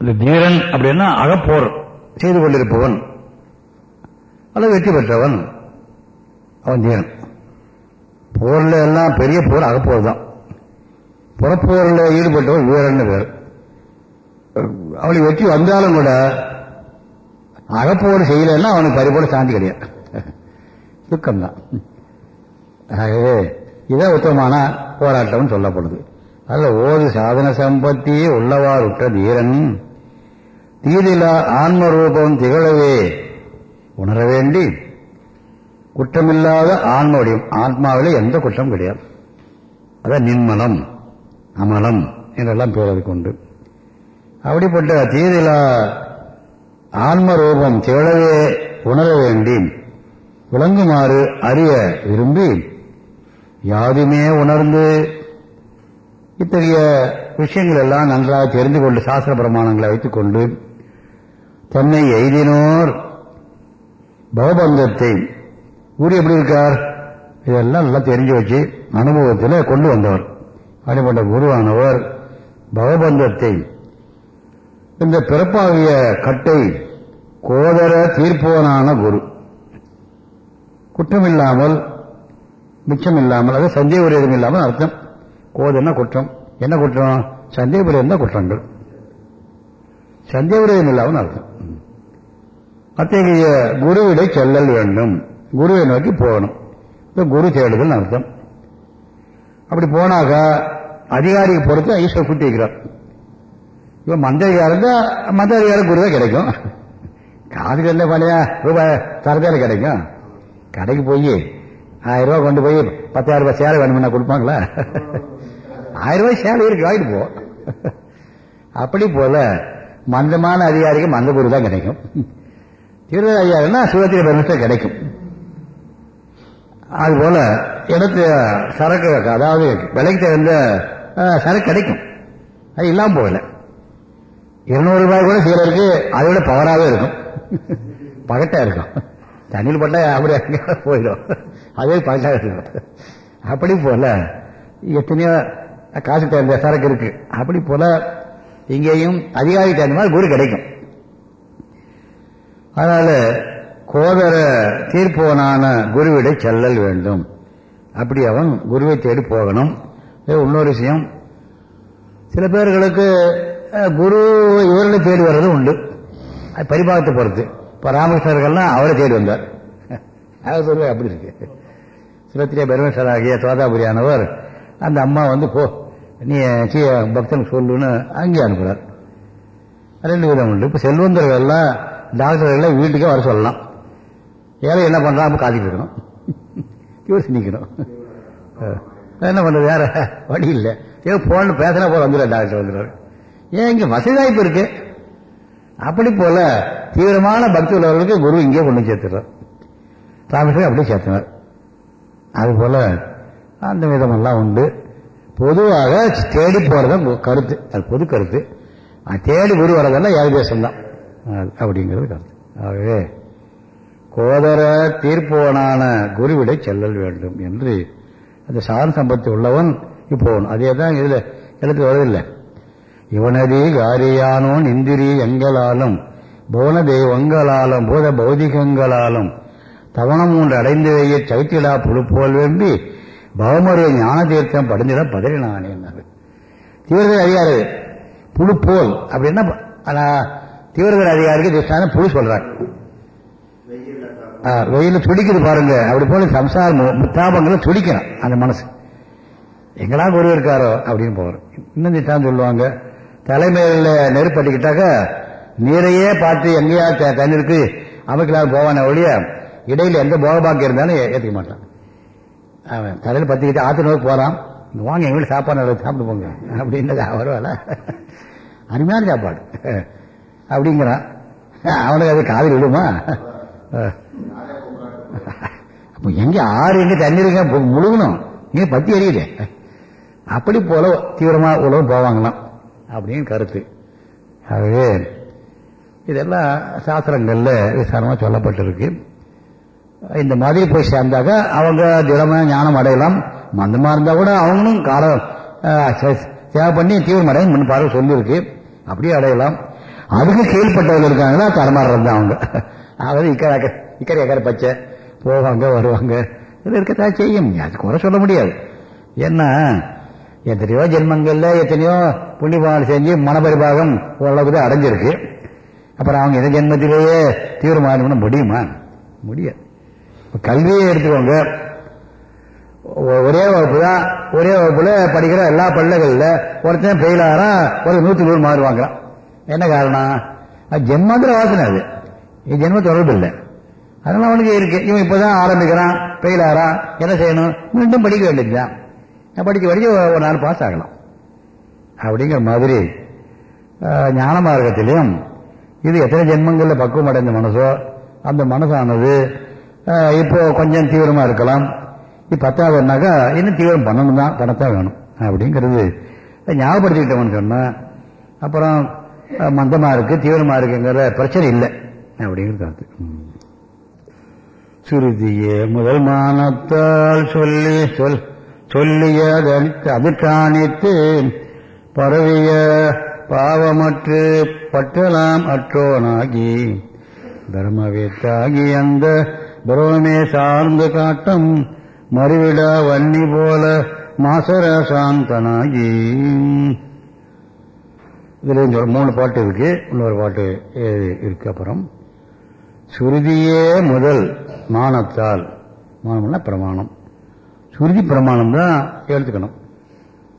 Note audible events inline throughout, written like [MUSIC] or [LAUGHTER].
இந்த தீரன் அப்படின்னா அகப்போர் செய்து கொண்டிருப்பவன். அல்லது வெற்றி பெற்றவன். அவன் தீரன் போர்ல எல்லாம் பெரிய போர் அகப்போர் தான். புறப்போரில் ஈடுபட்டவன் வீரன் பேர். அவனுக்கு வெற்றி வந்தாலும் கூட அகப்போர் செய்யலைன்னா அவனுக்கு பறிபோல சாந்தி கிடையாது. துக்கம்தான். ஆகவே இதான் உத்தமமான போராட்டம்னு சொல்லப்படுது. அல்ல ஓது சாதன சம்பத்தி உள்ளவாறு உற்ற தீரன் தீதிலா ஆன்ம ரூபம் திகழவே. உணர வேண்டி குற்றமில்லாத ஆன்மோடையும் ஆத்மாவிலே எந்த குற்றம் கிடையாது. அதான் நின்மலம் அமலம் என்றெல்லாம் பேரது கொண்டு அப்படிப்பட்ட தீதிலா ஆன்ம ரூபம் திகழவே உணர வேண்டி விளங்குமாறு அறிய விரும்பி யாதுமே உணர்ந்து இத்தகைய விஷயங்கள் எல்லாம் நன்றாக தெரிந்து கொண்டு சாஸ்திர பிரமாணங்களை வைத்துக் கொண்டு தன்னை எய்தினோர் பவபந்தத்தை ஊர் எப்படி இருக்கார்? இதெல்லாம் நல்லா தெரிஞ்சு வச்சு அனுபவத்தில் கொண்டு வந்தவர். அப்படிப்பட்ட குருவானவர் பவபந்தத்தை இந்த பிறப்பாகிய கட்டை கோதர தீர்ப்பவனான குரு. குற்றமில்லாமல் மிச்சம் இல்லாமல் அது சந்தேக உரியதும் இல்லாமல் அர்த்தம். கோதன குற்றம். என்ன குற்றம்? சந்தேக தான் குற்றங்கள்? சந்தேக இல்லாமல் அர்த்தம். அத்தகைய குருவிடை செல்லல் வேண்டும். குருவை நோக்கி போகணும். இப்போ குரு தேடுதல் அர்த்தம். அப்படி போனாக்க அதிகாரிக்கு பொறுத்து ஈஸ்வர் குட்டி வைக்கிறார் இவன் மந்திரிகாரம் இருந்தா மந்திரிகாரம் குரு தான் கிடைக்கும். காதுக்கு என்ன பண்ணியா ரூபாய் தரத்தால கிடைக்கும். கடைக்கு போய் ஆயிரம் ரூபாய் கொண்டு போய் பத்தாயிரம் ரூபாய் சேலை வேணும்னா கொடுப்பாங்களா? ஆயிரம் ரூபாய் சேலை இருக்கு வாங்கிட்டு போ. அப்படி போல மந்தமான அதிகாரிக்கு மந்த குரு தான் கிடைக்கும். திருவிழா அதிகாரம்னா சுகத்திர பெருமிஷம் கிடைக்கும். அதுபோல இடத்து சரக்கு அதாவது விலைக்கு தகுந்த சரக்கு கிடைக்கும். அது இல்லாமல் போகல. இருநூறு ரூபாய் கூட சிலருக்கு அதை விட பவராகவே இருக்கும். பகட்டா இருக்கும். தண்ணியில் பட்டா அப்படி போயிடும். அதே பகட்டா இருக்கும். அப்படி போல எத்தனையோ காசு தகுந்த சரக்கு இருக்கு. அப்படி போல இங்கேயும் அதிகாரி தகுந்த மாதிரி குரு கிடைக்கும். அதனால கோதர தீர்ப்பவனான குருவிடை செல்லல் வேண்டும். அப்படி அவன் குருவை தேடி போகணும். இன்னொரு விஷயம். சில பேர்களுக்கு குரு இவர்களை தேடி வர்றது உண்டு. பரிபாகத்தை பொறுத்து. இப்போ ராமகிருஷ்ணர்கள்லாம் அவரை தேடி வந்தார். அவர் சொல்லுவார் அப்படி இருக்கு. சிவத்திரிய பெருமேஸ்வரர் ஆகிய தோதாபுரியானவர் அந்த அம்மா வந்து போ நீ பக்தனுக்கு சொல்லுன்னு அங்கே அனுப்புகிறார் ரெண்டு விதம் உண்டு. இப்போ செல்வந்தர்கள்லாம் எல்லாம் வீட்டுக்கே வர சொல்லலாம். ஏழை என்ன பண்றான்? காத்திட்டு இருக்கணும். யோசி நிற்கணும் என்ன பண்ணுறது வேற வழி இல்லை. ஏதோ போன பேசினா போல வந்துடுற டாக்டர் வந்துடுறாரு ஏன் இங்கே வசதி வாய்ப்பு இருக்கு? அப்படி போல தீவிரமான பக்தி உள்ளவர்களுக்கு குரு இங்கே கொண்டு சேர்த்துறார் ராமேஸ்வரம் அப்படியே சேர்த்தினார் அது போல அந்த விதமெல்லாம் உண்டு. பொதுவாக தேடி போறதான் கருத்து. அது பொது கருத்து. தேடி குரு வர்றதெல்லாம் ஏகதேசம்தான் அப்படிங்கிறது கருத்து. ஆகவே கோதர தீர்ப்பவனான குருவிடை செல்லல் வேண்டும் என்று அந்த சாதன சம்பத்தி உள்ளவன் இப்போவன் அதே தான் இதில் எழுத்து வருதில்லை இவனதி காரியானோன் இந்திரி எங்களாலும் புவன தெய்வங்களாலும் பூத பௌதிகங்களாலும் தவணம் ஒன்று அடைந்து வைய புழு புழுப்போல் வேண்டி பவமருவ ஞான தீர்த்தம் படிந்துதான் பதறி நானே தீவிரதர் அதிகாரி புழு போல் அப்படின்னா தீவிரதர் அதிகாரிக்கு திஷ்டான புழு சொல்றாங்க வெயில துடிக்குது பாருங்க அப்படி போல சம்சார முத்தாபங்களை துடிக்கணும் அந்த மனசு. எங்களா குரு இருக்காரோ அப்படின்னு போகிறோம் இன்னும் திட்டம் சொல்லுவாங்க. தலைமையில் நெருப்பட்டிக்கிட்டாக்க நீரையே பார்த்து எங்கேயா தண்ணீருக்கு அமைக்கலாம் போவான ஒழிய இடையில எந்த போகபாக்கி இருந்தாலும் ஏற்றுக்க மாட்டான். அவன் தலையில் பத்திக்கிட்டு ஆற்று நோக்கி போறான். வாங்க எங்க வீட்டு சாப்பாடு சாப்பிட்டு போங்க. அப்படின்னது வருவாள அருமையான சாப்பாடு. அப்படிங்கிறான். அவனுக்கு அது காதல் விடுமா அப்போ எங்கே ஆறு எங்கே தண்ணி இருக்க? முழுகணும். நீ பத்தி எரியுது அப்படி போல தீவிரமாக உலகம் போவாங்களாம். அப்படின்னு கருத்து. ஆகவே இதெல்லாம் சாஸ்திரங்கள்ல விசாரமாக சொல்லப்பட்டிருக்கு. இந்த மாதிரி போய் சேர்ந்தாக்க அவங்க திடமா ஞானம் அடையலாம். மந்தமா இருந்தா கூட அவங்களும் காலம் சேவை பண்ணி தீவிரமடையும் முன் பார்வை சொல்லியிருக்கு. அப்படியே அடையலாம். அதுக்கு கீழ்பட்டவர்கள் இருக்காங்களா தரமாடுறது தான் அவங்க. அதாவது இக்கரை இக்கரை அக்கறை பச்சை போவாங்க வருவாங்க. இது இருக்கத்தான் செய்யும். அது குறை சொல்ல முடியாது. என்ன எத்தனையோ ஜென்மங்கள்ல எத்தனையோ புண்ணியபாவம் செஞ்சு மனபரிபாகம் ஓரளவுக்கு தான் அடைஞ்சிருக்கு. அப்புறம் அவங்க எந்த ஜென்மத்திலேயே தீவிரமாக முடியுமா? முடியாது. கல்வியை எடுத்துக்கோங்க. ஒரே வகுப்பு தான் ஒரே வகுப்புல படிக்கிற எல்லா பள்ளிகளில் ஒருத்தன் ஃபெயில் ஆகிறான் ஒரு நூற்றி நூறு மார்க் வாங்குறான். என்ன காரணம்? அது ஜென்மாந்திர வாசனை அது. ஜென்ம தொடர்பு இல்லை. அதனால அவனுக்கு இருக்கு. இவன் இப்பதான் ஆரம்பிக்கிறான் ஃபெயில் ஆகிறான். என்ன செய்யணும்? மீண்டும் படிக்க வேண்டியதுதான். படிக்க படிக்க ஒரு- ஒரு நாள் பாஸ் ஆகலாம். அப்படிங்கிற மாதிரி ஞான மார்க்கத்திலையும் இது எத்தனை ஜென்மங்களில் பக்குவம் அடைந்த மனசோ அந்த மனசானது இப்போ கொஞ்சம் தீவிரமா இருக்கலாம். இப்போ பத்தாவதுனாக்கா இன்னும் தீவிரம் பண்ணணும் தான் பண்ணத்தான் வேணும். அப்படிங்கிறது ஞாபகப்படுத்திக்கிட்டவன் சொன்னா அப்புறம் மந்தமாக மந்தமா இருக்கு தீவிரமா இருக்குங்கிற பிரச்சனை இல்லை. அப்படிங்கிறது கருத்து சுருதிய சுருதியே முதல் மானத்தால் சொல்லி சொல் சொல்லிய அது காணித்து பரவிய பாவமற்று பட்டலாம் அற்றோனாகி தர்மவேத்தாகி அந்த பிரமே சார்ந்து காட்டம் மறுவிடா வன்னி போல மாசர சாந்தனாகி. இதுல இந்த மூணு பாட்டு இருக்கு. இன்னொரு பாட்டு இருக்கு அப்புறம். சுருதியே முதல் மானத்தால். மானம்னா பிரமாணம். சுருதி பிரமாணம் தான் எடுத்துக்கணும்.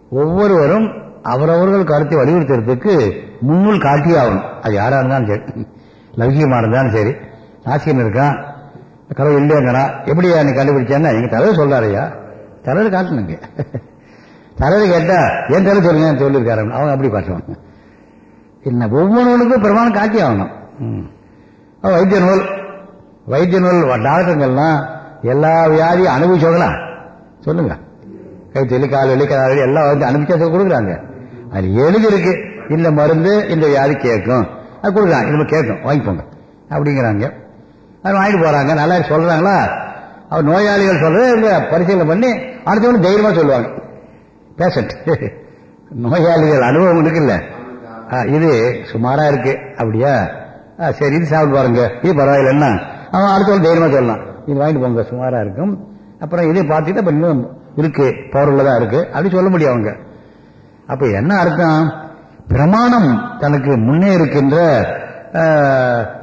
ஒவ்வொருவரும் அவரவர்கள் கருத்தை வலியுறுத்துறதுக்கு முன்னுள் காட்டியே ஆகணும். அது யாரா இருந்தாலும் சரி. லௌகியமா இருந்தாலும் சரி. நாசியம் இருக்கான். கடவுள் இல்லைங்கிறான் எப்படியா நீ கண்டுபிடிச்சேன்னா? எங்க தலைவர் சொல்றாருயா தலைவர் காட்டணுங்க தலைவர் கேட்டா என் தலைவர் சொல்லுங்க சொல்லியிருக்காரு. அவங்க அப்படி காட்டுவாங்க என்ன ஒவ்வொருவனுக்கும் பிரமாணம் காட்டி ஆகணும். ம். வைத்திய நூல் வைத்திய நூல் டாக்டருங்கள்லாம் எல்லா வியாதியும் அனுபவிச்சவங்களா? சொல்லுங்க. கை தெளி கால் வெளி கால் எல்லாம் வந்து அனுப்பிச்சா கொடுக்குறாங்க. அது எழுதி இருக்கு இந்த மருந்து இந்த வியாதி கேட்கும். அது கொடுக்குறாங்க. இது கேட்கும். வாங்கிக்கோங்க. அப்படிங்கிறாங்க. அது வாங்கிட்டு போறாங்க. நல்லா சொல்றாங்களா? அவர் நோயாளிகள் சொல்றது இவங்க பரிசீலனை பண்ணி அடுத்தவங்க தைரியமா சொல்லுவாங்க. பேஷண்ட் [LAUGHS] நோயாளிகள் அனுபவம் இருக்குல்ல ஆ, இது சுமாரா இருக்கு. அப்படியா? ஆ, சரி இது சாப்பிட்டு பாருங்க. இது பரவாயில்லைன்னா அவன் அடுத்தவங்க தைரியமா சொல்லலாம். இது வாங்கிட்டு போங்க சுமாரா இருக்கும். அப்புறம் இதை பார்த்துட்டு அப்ப இன்னும் இருக்கு பவர் உள்ளதா இருக்கு. அப்படி சொல்ல முடியும் அவங்க. அப்ப என்ன அர்த்தம்? பிரமாணம் தனக்கு முன்னே இருக்கின்ற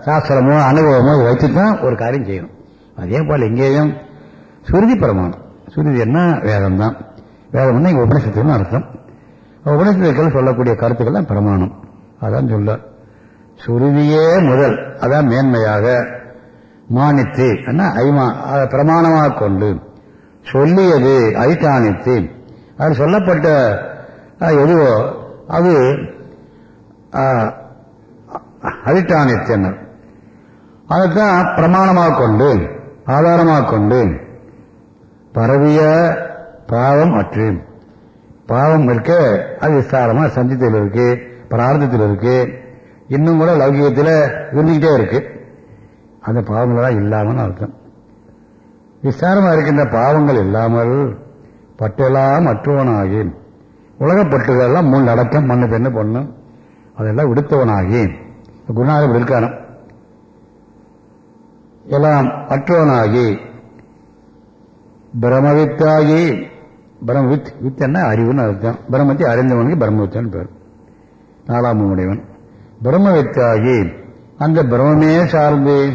சாஸ்திரமோ அனுபவமோ வைத்து தான் ஒரு காரியம் செய்யணும். அதே போல் இங்கேயும் சுருதி பிரமாணம். சுருதி என்ன? வேதம் தான் வேதம்னா இங்கே உபநிஷத்துன்னு அர்த்தம். உபநிஷத்துக்கள் சொல்லக்கூடிய கருத்துக்கள் தான் பிரமாணம். அதான் சொல்ல. சுருதியே முதல் அதான் மேன்மையாக மானித்து என்ன? ஐமா அதை பிரமாணமாக கொண்டு சொல்லியது ஐதானித்து அது சொல்லப்பட்ட எதுவோ? அது அழிட்டானித்தனர் அதைத்தான் பிரமாணமாக கொண்டு ஆதாரமாக கொண்டு பரவிய பாவம் அற்று. பாவம் இருக்க அது விஸ்தாரமா சந்தித்தில் இருக்கு பிரார்த்தத்தில் இருக்கு. இன்னும் கூட லௌகிகத்தில் இருந்துகிட்டே இருக்கு. அந்த பாவங்களாக இல்லாமல் அர்த்தம். விசாரமாக இருக்கின்ற பாவங்கள் இல்லாமல் பட்டெல்லாம் அற்றுவனாகி உலகப்பட்டுகளெல்லாம் முன் எல்லாம் மூணு அடக்கம் மண்ணு பெண்ணு பொண்ணு? அதெல்லாம் விடுத்தவனாகி குருநாதர் இருக்கான எல்லாம் அற்றவனாகி பிரமவித்தாகி பிரமவித் வித் என்ன? அறிவுன்னு அர்த்தம். பிரம்மத்தை அறிந்தவனுக்கு பிரம்மவித்தான் பேர். நாலாம் உடையவன் பிரம்மவித்தாகி அந்த பிரம்மே சார்ந்து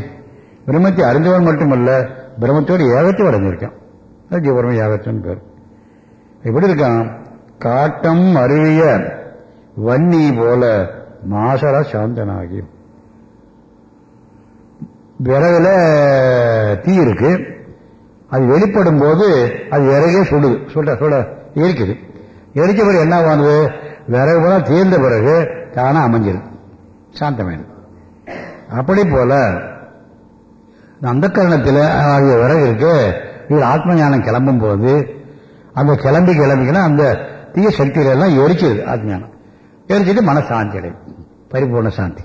பிரம்மத்தை அறிந்தவன் மட்டுமல்ல பிரம்மத்தோடு ஏகத்தை அடைஞ்சிருக்கான். அது ஜீவபரம ஏகத்தன் பேர். எப்படி இருக்கான். காட்டம் அருவிய வன்னி போல மாசர சாந்தனாகி விறகுல தீ இருக்கு. அது வெளிப்படும் போது அது விறகே சுடுது. சுட சுட எரிக்குது. எரிச்ச பிறகு என்ன ஆகுது? விறகு போல தீர்ந்த பிறகு தானா அமைஞ்சிருது. சாந்தமேன் அப்படி போல அந்த கரணத்தில் ஆகிய விறகு இருக்கு. இது ஆத்ம ஞானம் கிளம்பும் போது அந்த கிளம்பி கிளம்பிக்கலாம் அந்த தீய சக்தியில எல்லாம் எரிச்சிருது ஆத்மஞானம். எரிச்சிட்டு மன சாந்தி அடையும் பரிபூர்ண சாந்தி.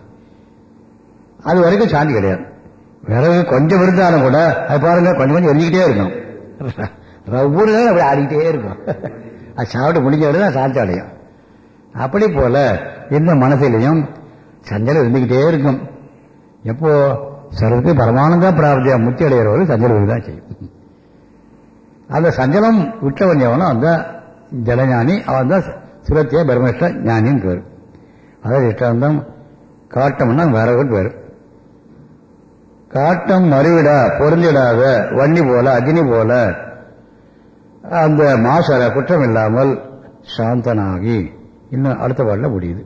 அது வரைக்கும் சாந்தி கிடையாது. விறகு கொஞ்சம் இருந்தாலும் கூட அது பாருங்க கொஞ்சம் கொஞ்சம் எரிஞ்சிக்கிட்டே இருக்கும் ஒவ்வொரு நேரம் அப்படி ஆடிக்கிட்டே இருக்கும். அது சாப்பிட்டு முடிஞ்ச உடனே சாந்தி அடையும். அப்படி போல இந்த மனசிலையும் சஞ்சலம் இருந்துகிட்டே இருக்கும். எப்போ சர்வத்து பரமானந்தா பிரார்த்தியா முத்தி அடைகிறவர்கள் சஞ்சலம் தான் செய்யும். அந்த சஞ்சலம் விட்டவன் எவனோ அந்த ஜலஞானி அவன் தான் சுரத்திய பிரம்மஷ்ட ஞானின்னு பேர். அதாவது இஷ்டாந்தம் காட்டம்னா வேற ஒரு பேர். காட்டம் மறுவிடா பொருந்திடாத வன்னி போல அக்னி போல அந்த மாசர குற்றம் இல்லாமல் சாந்தனாகி இன்னும் அடுத்த பாடல முடியுது.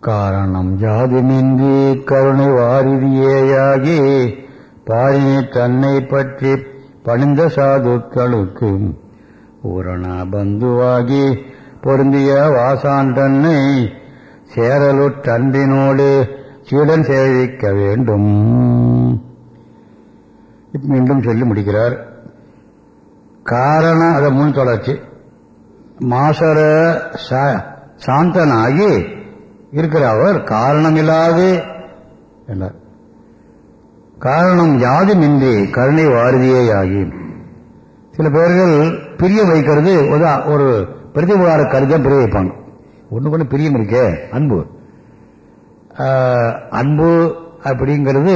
காரணம் ஜாதி நின்றி கருணை வாரிதியேயாகி பாரினை தன்னை பற்றி பணிந்த சாதுக்களுக்கு ஊரணா பந்துவாகி பொருந்திய வாசான் தன்னை சேரலுற்றன்பினோடு சீடன் சேவிக்க வேண்டும். மீண்டும் சொல்லி முடிக்கிறார். காரணம் அதை முன் தொடர்ச்சி. மாசர சாந்தனாகி இருக்கிற அவர் காரணமில்லாது என்றார். காரணம் யாதுமின்றி கருணை வாரதியே ஆகி சில பேர்கள் பிரிய வைக்கிறது ஒரு பிரதிபகார கருதான் பிரிய வைப்பாங்க ஒன்று கொண்டு பிரியம் இருக்கே அன்பு. அன்பு அப்படிங்கிறது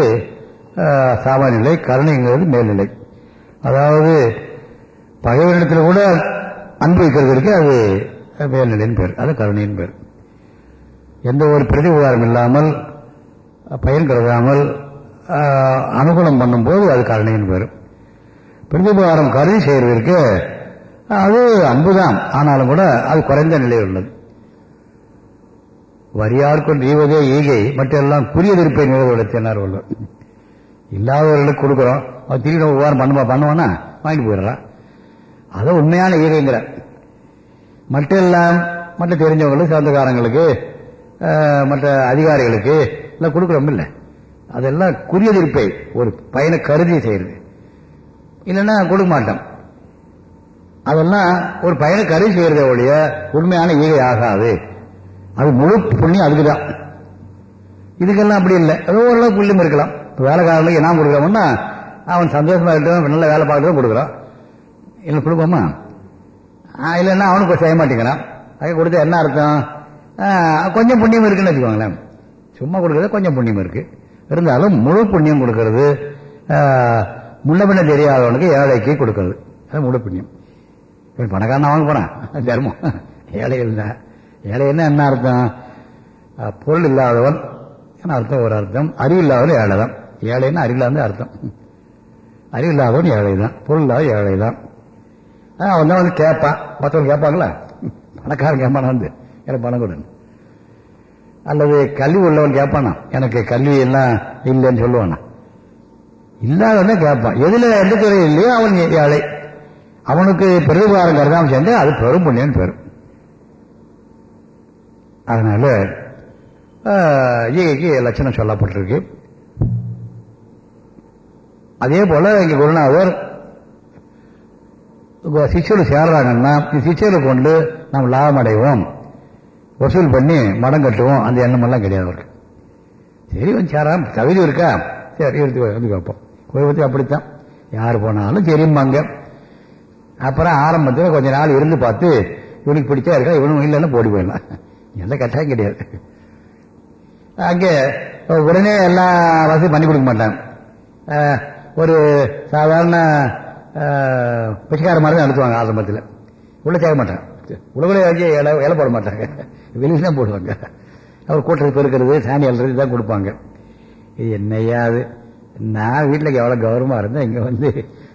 சாமானிய நிலை கருணைங்கிறது மேல்நிலை அதாவது பகைவரிடத்தில் கூட அன்பு வைக்கிறது இருக்கு அது மேல்நிலைன்னு பேர் அது கருணையின் பேர். எந்த ஒரு பிரதிபகாரம் இல்லாமல் பயன் கருதாமல் அனுகூலம் பண்ணும்போது அது கருணையின் பேர். பிரதிபகாரம் கருதி செய்வதற்கு அது அன்புதான் ஆனாலும் கூட அது குறைந்த நிலை உள்ளது. வரியார்க்கும் ஈவதே ஈகை மற்றெல்லாம் குறியதிருப்பை நிறைவேற்றினார் உள்ளவர். இல்லாதவர்களுக்கு கொடுக்குறோம். அவன் திடீர்னு உபகாரம் பண்ணுவா பண்ணுவானா? வாங்கிட்டு போயிடுறான் அதை உண்மையான ஈகைங்கிற. மற்றெல்லாம் மற்ற தெரிஞ்சவங்களுக்கு சொந்தக்காரங்களுக்கு மற்ற அதிகாரிகளுக்கு எல்லாம் கொடுக்குறோம் இல்லை. அதெல்லாம் குறியதிருப்பை ஒரு பயனை கருதி செய்யறது. இல்லைன்னா கொடுக்க மாட்டோம். அதெல்லாம் ஒரு பயனை கருவி செய்யறத ஒழிய உண்மையான ஈகை ஆகாது. அது முழு புண்ணியம் அதுக்கு தான் இதுக்கெல்லாம் அப்படி இல்லை. ஏதோ ஓரளவு புள்ளியும் இருக்கலாம். வேலைக்காரர்களுக்கு என்ன கொடுக்குறோம்னா அவன் சந்தோஷமா இருக்கட்டும் நல்ல வேலை பார்க்கறதும் கொடுக்குறான். இல்லை கொடுப்போமா? இல்லைன்னா அவனுக்கு செய்ய மாட்டேங்கிறான். அதை கொடுத்தா என்ன அர்த்தம்? கொஞ்சம் புண்ணியம் இருக்குன்னு வச்சுக்கோங்களேன். சும்மா கொடுக்கறது கொஞ்சம் புண்ணியம் இருக்கு. இருந்தாலும் முழு புண்ணியம் கொடுக்கறது முன்ன பின்ன தெரியாதவனுக்கு ஏழைக்கு கொடுக்கறது. அது முழு புண்ணியம். பணக்காரன் வாங்க போனான் தர்மம். ஏழை இருந்தா ஏழை என்ன என்ன அர்த்தம்? பொருள் இல்லாதவன் என்ன அர்த்தம்? ஒரு அர்த்தம். அறிவு இல்லாதவன் ஏழை தான் ஏழைன்னா அறிவில்லாத அர்த்தம். அறிவு இல்லாதவன் ஏழை தான் பொருள் இல்லாத ஏழை தான் அவன் தான் வந்து கேட்பான் மற்றவங்க கேட்பாங்களா பணக்காரன் கேட்பான் வந்து? எனக்கு பணம் கொடுங்க அல்லது கல்வி உள்ளவன் கேட்பானா எனக்கு கல்வி எல்லாம் இல்லைன்னு சொல்லுவானா? இல்லாதவனே கேட்பான் எதுல எந்த துறை இல்லையோ அவன் ஏழை. அவனுக்கு பெருபாரம் கருதாமல் சென்று அது பெரும் புண்ணியன்னு பெரும் அதனால ஈகைக்கு லட்சணம் சொல்லப்பட்டிருக்கு. அதே போல இங்க குருநாதர் சிஷ்யர்கள் சேர்றாங்கன்னா சிஷ்யரை கொண்டு நாம் லாபம் அடைவோம் வசூல் பண்ணி மடம் கட்டுவோம். அந்த எண்ணமெல்லாம் கிடையாது அவருக்கு. சரி வந்து சேராம் தகுதி இருக்கா? சரி எடுத்து வந்து வைப்போம் கோயிலுக்கு அப்படித்தான். யார் போனாலும் தெரியுமாங்க அப்புறம் ஆரம்பத்தில் கொஞ்ச நாள் இருந்து பார்த்து இவனுக்கு பிடிச்சா இருக்கா இவனும் இல்லைன்னா போடி போயிடலாம். எந்த கட்டாயம் கிடையாது. அங்கே உடனே எல்லா வசதியும் பண்ணி கொடுக்க மாட்டான். ஒரு சாதாரண பிச்சைக்கார மாதிரி தான் நடத்துவாங்க ஆரம்பத்தில். உள்ள சேர்க்க மாட்டான். உலகில் வாங்கி இலை இலை போட மாட்டாங்க. வெளியில் தான் போடுவாங்க. அவர் கூட்டத்தை பெருக்கிறது சாணி அல்றது தான் கொடுப்பாங்க. இது என்னையா அது? நான் வீட்டில் எவ்வளோ கௌரவமாக இருந்தேன் இங்கே வந்து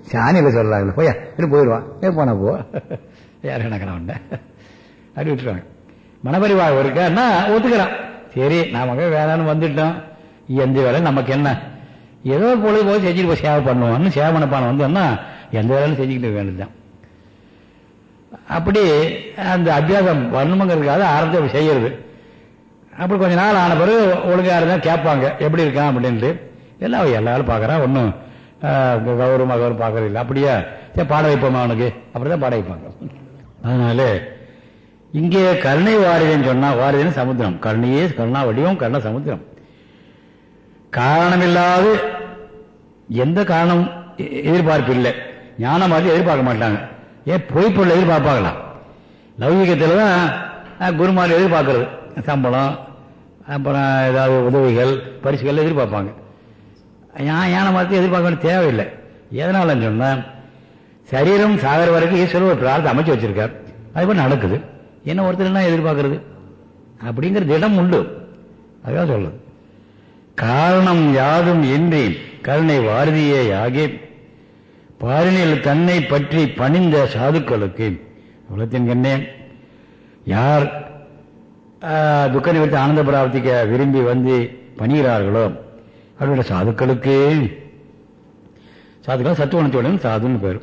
சாணியில் சொல்கிறாங்களே போயா இது போயிடுவான் ஏன் போனா போ யாரும் எனக்கு உண்ட அப்படி விட்டுருவாங்க மனப்பரிவாக இருக்கான்னா ஒத்துக்கிறான் சரி நமக்கு வேணான்னு வந்துட்டோம் எந்த வேலை நமக்கு என்ன ஏதோ பொழுது போய் செஞ்சுட்டு போய் சேவை பண்ணுவோம்னு சேவை பண்ணப்பான வந்தோம்னா எந்த வேலையும் செஞ்சுக்கிட்டு வேண்டியதுதான் அப்படி அந்த அபியாசம் வரணுங்கிறதுக்காக ஆரம்பத்தை செய்யறது அப்படி கொஞ்ச நாள் ஆன பிறகு ஒழுங்காக இருந்தால் கேட்பாங்க எப்படி இருக்கான் அப்படின்ட்டு எல்லாம் எல்லாரும் பார்க்குறான் ஒன்றும் கௌரவம் பார்க்கறது இல்லை அப்படியே? சரி பாட வைப்போமா அவனுக்கு? அப்படிதான் பாட வைப்பாங்க. அதனால இங்கே கருணை வாரியன்னு சொன்னா வாரிதன்னு சமுத்திரம். கருணையே கருணா வடிவம் கருணா சமுத்திரம். காரணமில்லாது எந்த காரணம் எதிர்பார்ப்பு இல்லை. ஞானம் மாதிரி எதிர்பார்க்க மாட்டாங்க. ஏன் பொய்ப்பொருள் எதிர்பார்ப்பாங்களா லௌகிகத்தில் தான் குருமார் எதிர்பார்க்கறது. சம்பளம் அப்புறம் ஏதாவது உதவிகள் பரிசுகள் எதிர்பார்ப்பாங்க. ஞான மதத்தை எதிர்பார்க்க வேண்டிய தேவையில்லை. எதனாலன்னு சொன்னால் சரீரம் சாகர வரைக்கும் ஈஸ்வரர் ஒரு பிரார்த்தம் அமைச்சு வச்சிருக்கார். அது போய் நடக்குது. என்ன ஒருத்தர் என்ன எதிர்பார்க்கறது? அப்படிங்கிற திடம் உண்டு. அதுதான் சொல்லுது காரணம் யாதும் இன்றி கருணை வாரதியே ஆகி பாரினில் தன்னை பற்றி பணிந்த சாதுக்களுக்கு உலகத்தின் கண்ணே யார் துக்க நிவர்த்தி ஆனந்த பிராப்திக்க விரும்பி வந்து பணிகிறார்களோ அவருடைய சாதுக்களுக்கு. சாதுக்கள் சத்துவனத்தோட சாதுன்னு பேர்.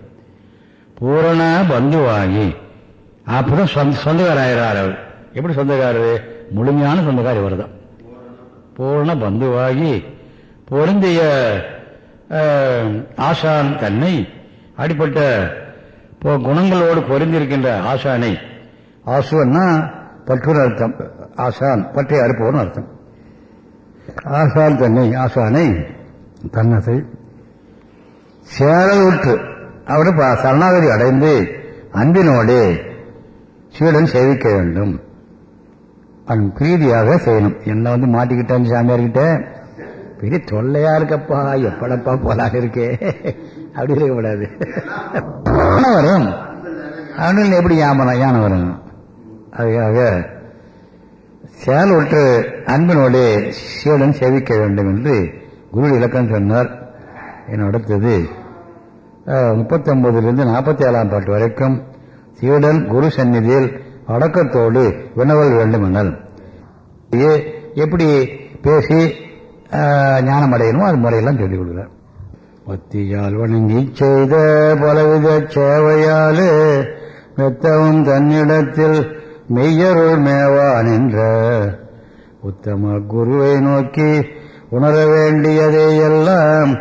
பூரண பந்துவாகி அப்பதான் சொந்த சொந்தக்காராயிரார் அவர். எப்படி சொந்தக்காரர்? முழுமையான சொந்தக்காரர் இவர் தான் பூரண பந்துவாகி பொருந்திய ஆசான் தன்னை அடிப்பட்ட குணங்களோடு பொருந்திருக்கின்ற ஆசானை ஆசுவன்னா பற்றுன்னு அர்த்தம் ஆசான் பற்றி அறுப்பவன் அர்த்தம். ஆசால் தன்னை ஆசானை தன்னசை சேரல் உற்று அவரு சரணாகதி அடைந்து அன்பினோடு சீடன் சேவிக்க வேண்டும். அவன் பிரீதியாக செய்யணும். என்ன வந்து மாட்டிக்கிட்டான் சாமியார்கிட்ட? பெரிய தொல்லையா இருக்கப்பா. எப்படப்பா போலாக இருக்கே. அப்படி இருக்கக்கூடாது. வரும் அவனில் எப்படி யாமரம் யானை வரும் அதுக்காக சேல் ஒற்று அன்பினோடு சீடன் சேவிக்க வேண்டும் என்று குரு இலக்கம் சொன்னார். என்ன அடுத்தது முப்பத்தொன்பதிலிருந்து நாற்பத்தி ஏழாம் பாட்டு வரைக்கும் சீடன் குரு சந்நிதியில் அடக்கத்தோடு வினவல் வேண்டும் இது எப்படி பேசி ஞானம் அடையணுமோ அது முறையெல்லாம் சொல்லிக் கொடுக்குறார். பத்தியால் வணங்கி செய்த பலவித சேவையாலே மெத்தவும் தன்னிடத்தில் மெய்யருள் மேவா நின்ற உத்தம குருவை நோக்கி உணர வேண்டியதையெல்லாம் எல்லாம்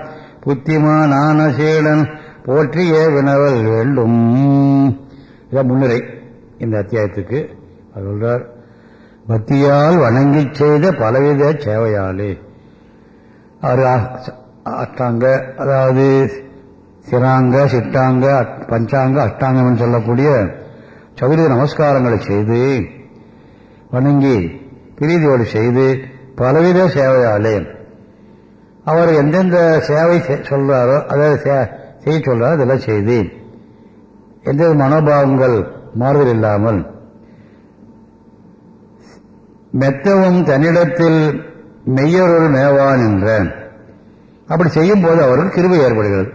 புத்திமானான சீடன் போற்றிய வினவல் வேண்டும். இதான் முன்னுரை இந்த அத்தியாயத்துக்கு. அது சொல்றார் பக்தியால் வணங்கி செய்த பலவித சேவையாலே அவர் அஷ்டாங்க அதாவது சிராங்க சிட்டாங்க பஞ்சாங்க அஷ்டாங்கம்னு சொல்லக்கூடிய சதுர நமஸ்காரங்களை செய்து வணங்கி பிரீதியோடு செய்து பலவித சேவையாலே அவர் எந்தெந்த சேவை சொல்றாரோ அதை செய்ய சொல்றாரோ அதெல்லாம் செய்து எந்த மனோபாவங்கள் மாறுதல் இல்லாமல். மெத்தவும் தன்னிடத்தில் மெய்யொரு மேவான் என்ற அப்படி செய்யும் போது அவருக்கு கிருபை ஏற்படுகிறது.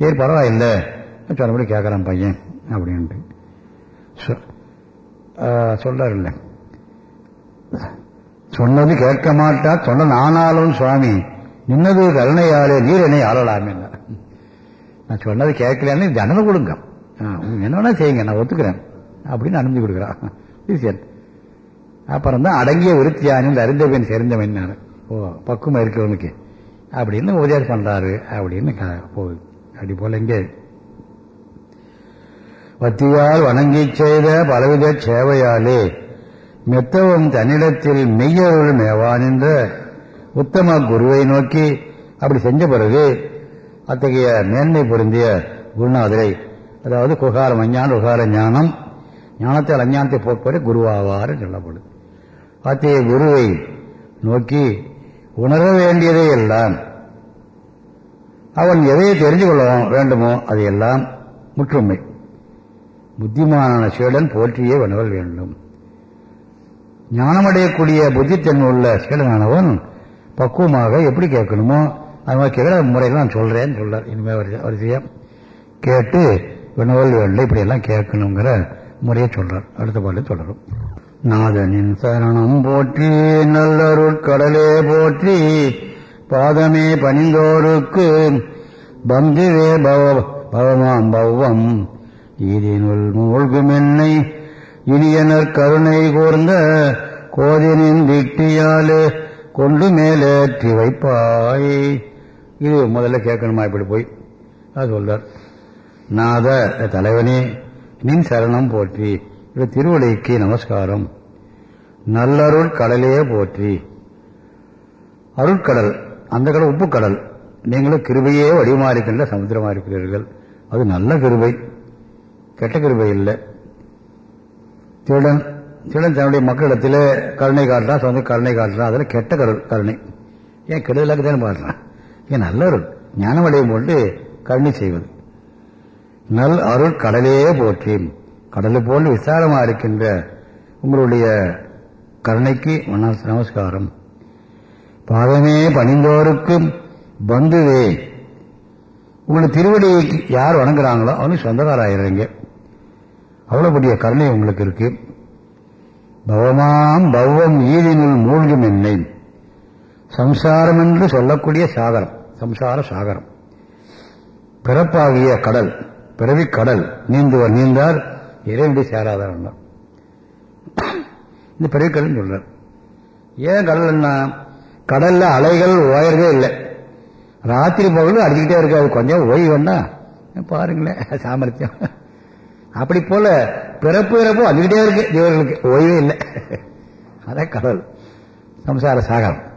சரி பரவாயில்லை. சொன்னபடி கேட்கறான் பையன் அப்படின்ட்டு. சொல்றாரு சொன்னது கேட்க மாட்டா சொன்ன நானாலும் சுவாமி நின்னது கருணையாலே நீர் என்னை ஆளலாமே நான் சொன்னது கேட்கலன்னு தண்டனை கொடுங்க. என்ன செய்யுங்க நான் ஒத்துக்கிறேன். அப்படின்னு அனுமதி கொடுக்குறான் சரி. அப்புறம் தான் அடங்கிய விருத்தியான இந்த அறிந்தவன் சேர்ந்தவன் ஓ பக்குவம் இருக்கிறவனுக்கு. அப்படின்னு உதவி பண்றாரு அப்படின்னு போகுது. அப்படி போல இங்கே பத்தியால் வணங்கி செய்த பலவித சேவையாலே மெத்தவும் தன்னிடத்தில் மெய்யருள் மேவான் என்ற உத்தம குருவை நோக்கி அப்படி செஞ்ச பிறகு அத்தகைய மேன்மை பொருந்திய குருநாதரை அதாவது குகாரம் அஞ்ஞான உகார ஞானம் ஞானத்தால் அஞ்ஞானத்தை போக்குவரை குருவாவாறு சொல்லப்படுது. அத்தகைய குருவை நோக்கி உணர வேண்டியதை எல்லாம் அவன் எதையை தெரிஞ்சு கொள்ள வேண்டுமோ அதையெல்லாம் முற்றுமை. புத்திமானான சீடன் போற்றியே வணவல் வேண்டும். ஞானமடையக்கூடிய புத்தித்தன்மை உள்ள சீடனானவன் பக்குவமாக எப்படி கேட்கணுமோ அது மாதிரி கேட்கிற முறையில் நான் சொல்கிறேன்னு சொல்றார். இனிமேல் வரிசையாக கேட்டு வினவல் வேண்டும் இப்படியெல்லாம் கேட்கணுங்கிற முறையை சொல்கிறார் அடுத்த பாட்டு தொடரும். நாதனின் சரணம் போற்றி நல்லருட்கடலே போற்றி பாதமே பணிந்தோருக்கு பந்துவே பவ பவமாம் பவ்வம் ஈதினுள் மூழ்கும் என்னை இனியனர் கருணை கூர்ந்த கோதினின் திட்டியாலே கொண்டு மேலேற்றி வைப்பாய். இது முதல்ல கேட்கணுமா? இப்படி போய் அது சொல்றார். நாத தலைவனே நின் சரணம் போற்றி. இது திருவடிக்கு நமஸ்காரம். நல்லருள் கடலையே போற்றி. அருட்கடல் அந்த கடல் உப்பு கடல் நீங்களும் கிருபையே வடிவமா இருக்கின்ற இருக்கிறீர்கள் அது நல்ல கிருபை. கெட்ட கிருபை இல்லை. திருடன் திருடன் தன்னுடைய மக்களிடத்தில் கருணை காட்டுறான் சொந்த கருணை காட்டுறான் அதில் கெட்ட கரு கருணை. ஏன் கெடுதலாக தானே பாடுறான் ஏன் நல்ல ஞானம் அடையும் போட்டு கருணை செய்வது. நல் அருள் கடலே போற்றி. கடலை போன்று விசாரமாக இருக்கின்ற உங்களுடைய கருணைக்கு நமஸ்காரம். பாதமே பணிந்தோருக்கும் பந்துவே. உங்களுடைய திருவடியை யார் வணங்குறாங்களோ அவனுக்கு சொந்தக்காராயிருங்க அவ்வளவு பெரிய கருணை உங்களுக்கு இருக்கு. பவமாம் பவம் ஈதினுள் மூழ்கும் என்னை. சம்சாரம் என்று சொல்லக்கூடிய சாகரம். சம்சார சாகரம். பிறப்பாகிய கடல் பிறவி கடல் நீந்துவர் நீந்தார் இறைவனுடைய சேராதார் இந்த பிறவி கடல் சொல்றார். ஏன் கடல்னா கடல்ல அலைகள் ஓயறதே இல்லை. ராத்திரி பகலும் அடிச்சுக்கிட்டே இருக்காது கொஞ்சம் ஓய்வு வேணா. பாருங்களேன் சாமர்த்தியம். அப்படி போல பிறப்பு இறப்பு வந்துகிட்டே இருக்கு. தேவர்களுக்கு ஓய்வே இல்லை. அதான் கடல் சம்சார சாகரம்.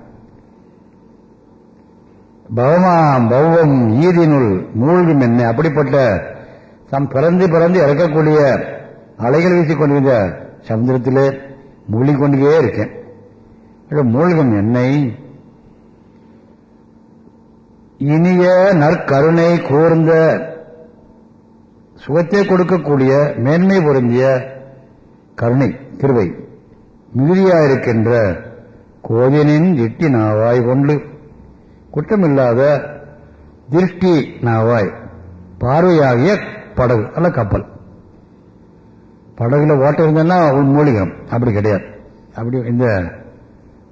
பவமாம் பௌவம் ஈதினுள் மூழ்கும் என்ன? அப்படிப்பட்ட தம் பிறந்து பிறந்து இறக்கக்கூடிய அலைகள் வீசி கொண்டிருந்த சமுதிரத்திலே மூழ்கிக்கொண்டே இருக்கேன். மூழ்கும் என்னை? இனிய நற்கருணை கூர்ந்த சுகத்தை கொடுக்கக்கூடிய மேன்மை பொருந்திய கருணை திருவை மிகுதியாயிருக்கின்ற கோதினின் திட்டி நாவாய் கொண்டு குற்றமில்லாத திருஷ்டி நாவாய் பார்வையாகிய படகு அல்ல கப்பல். படகுல ஓட்டம் இருந்ததுன்னா மூலிகம். அப்படி கிடையாது. அப்படி இந்த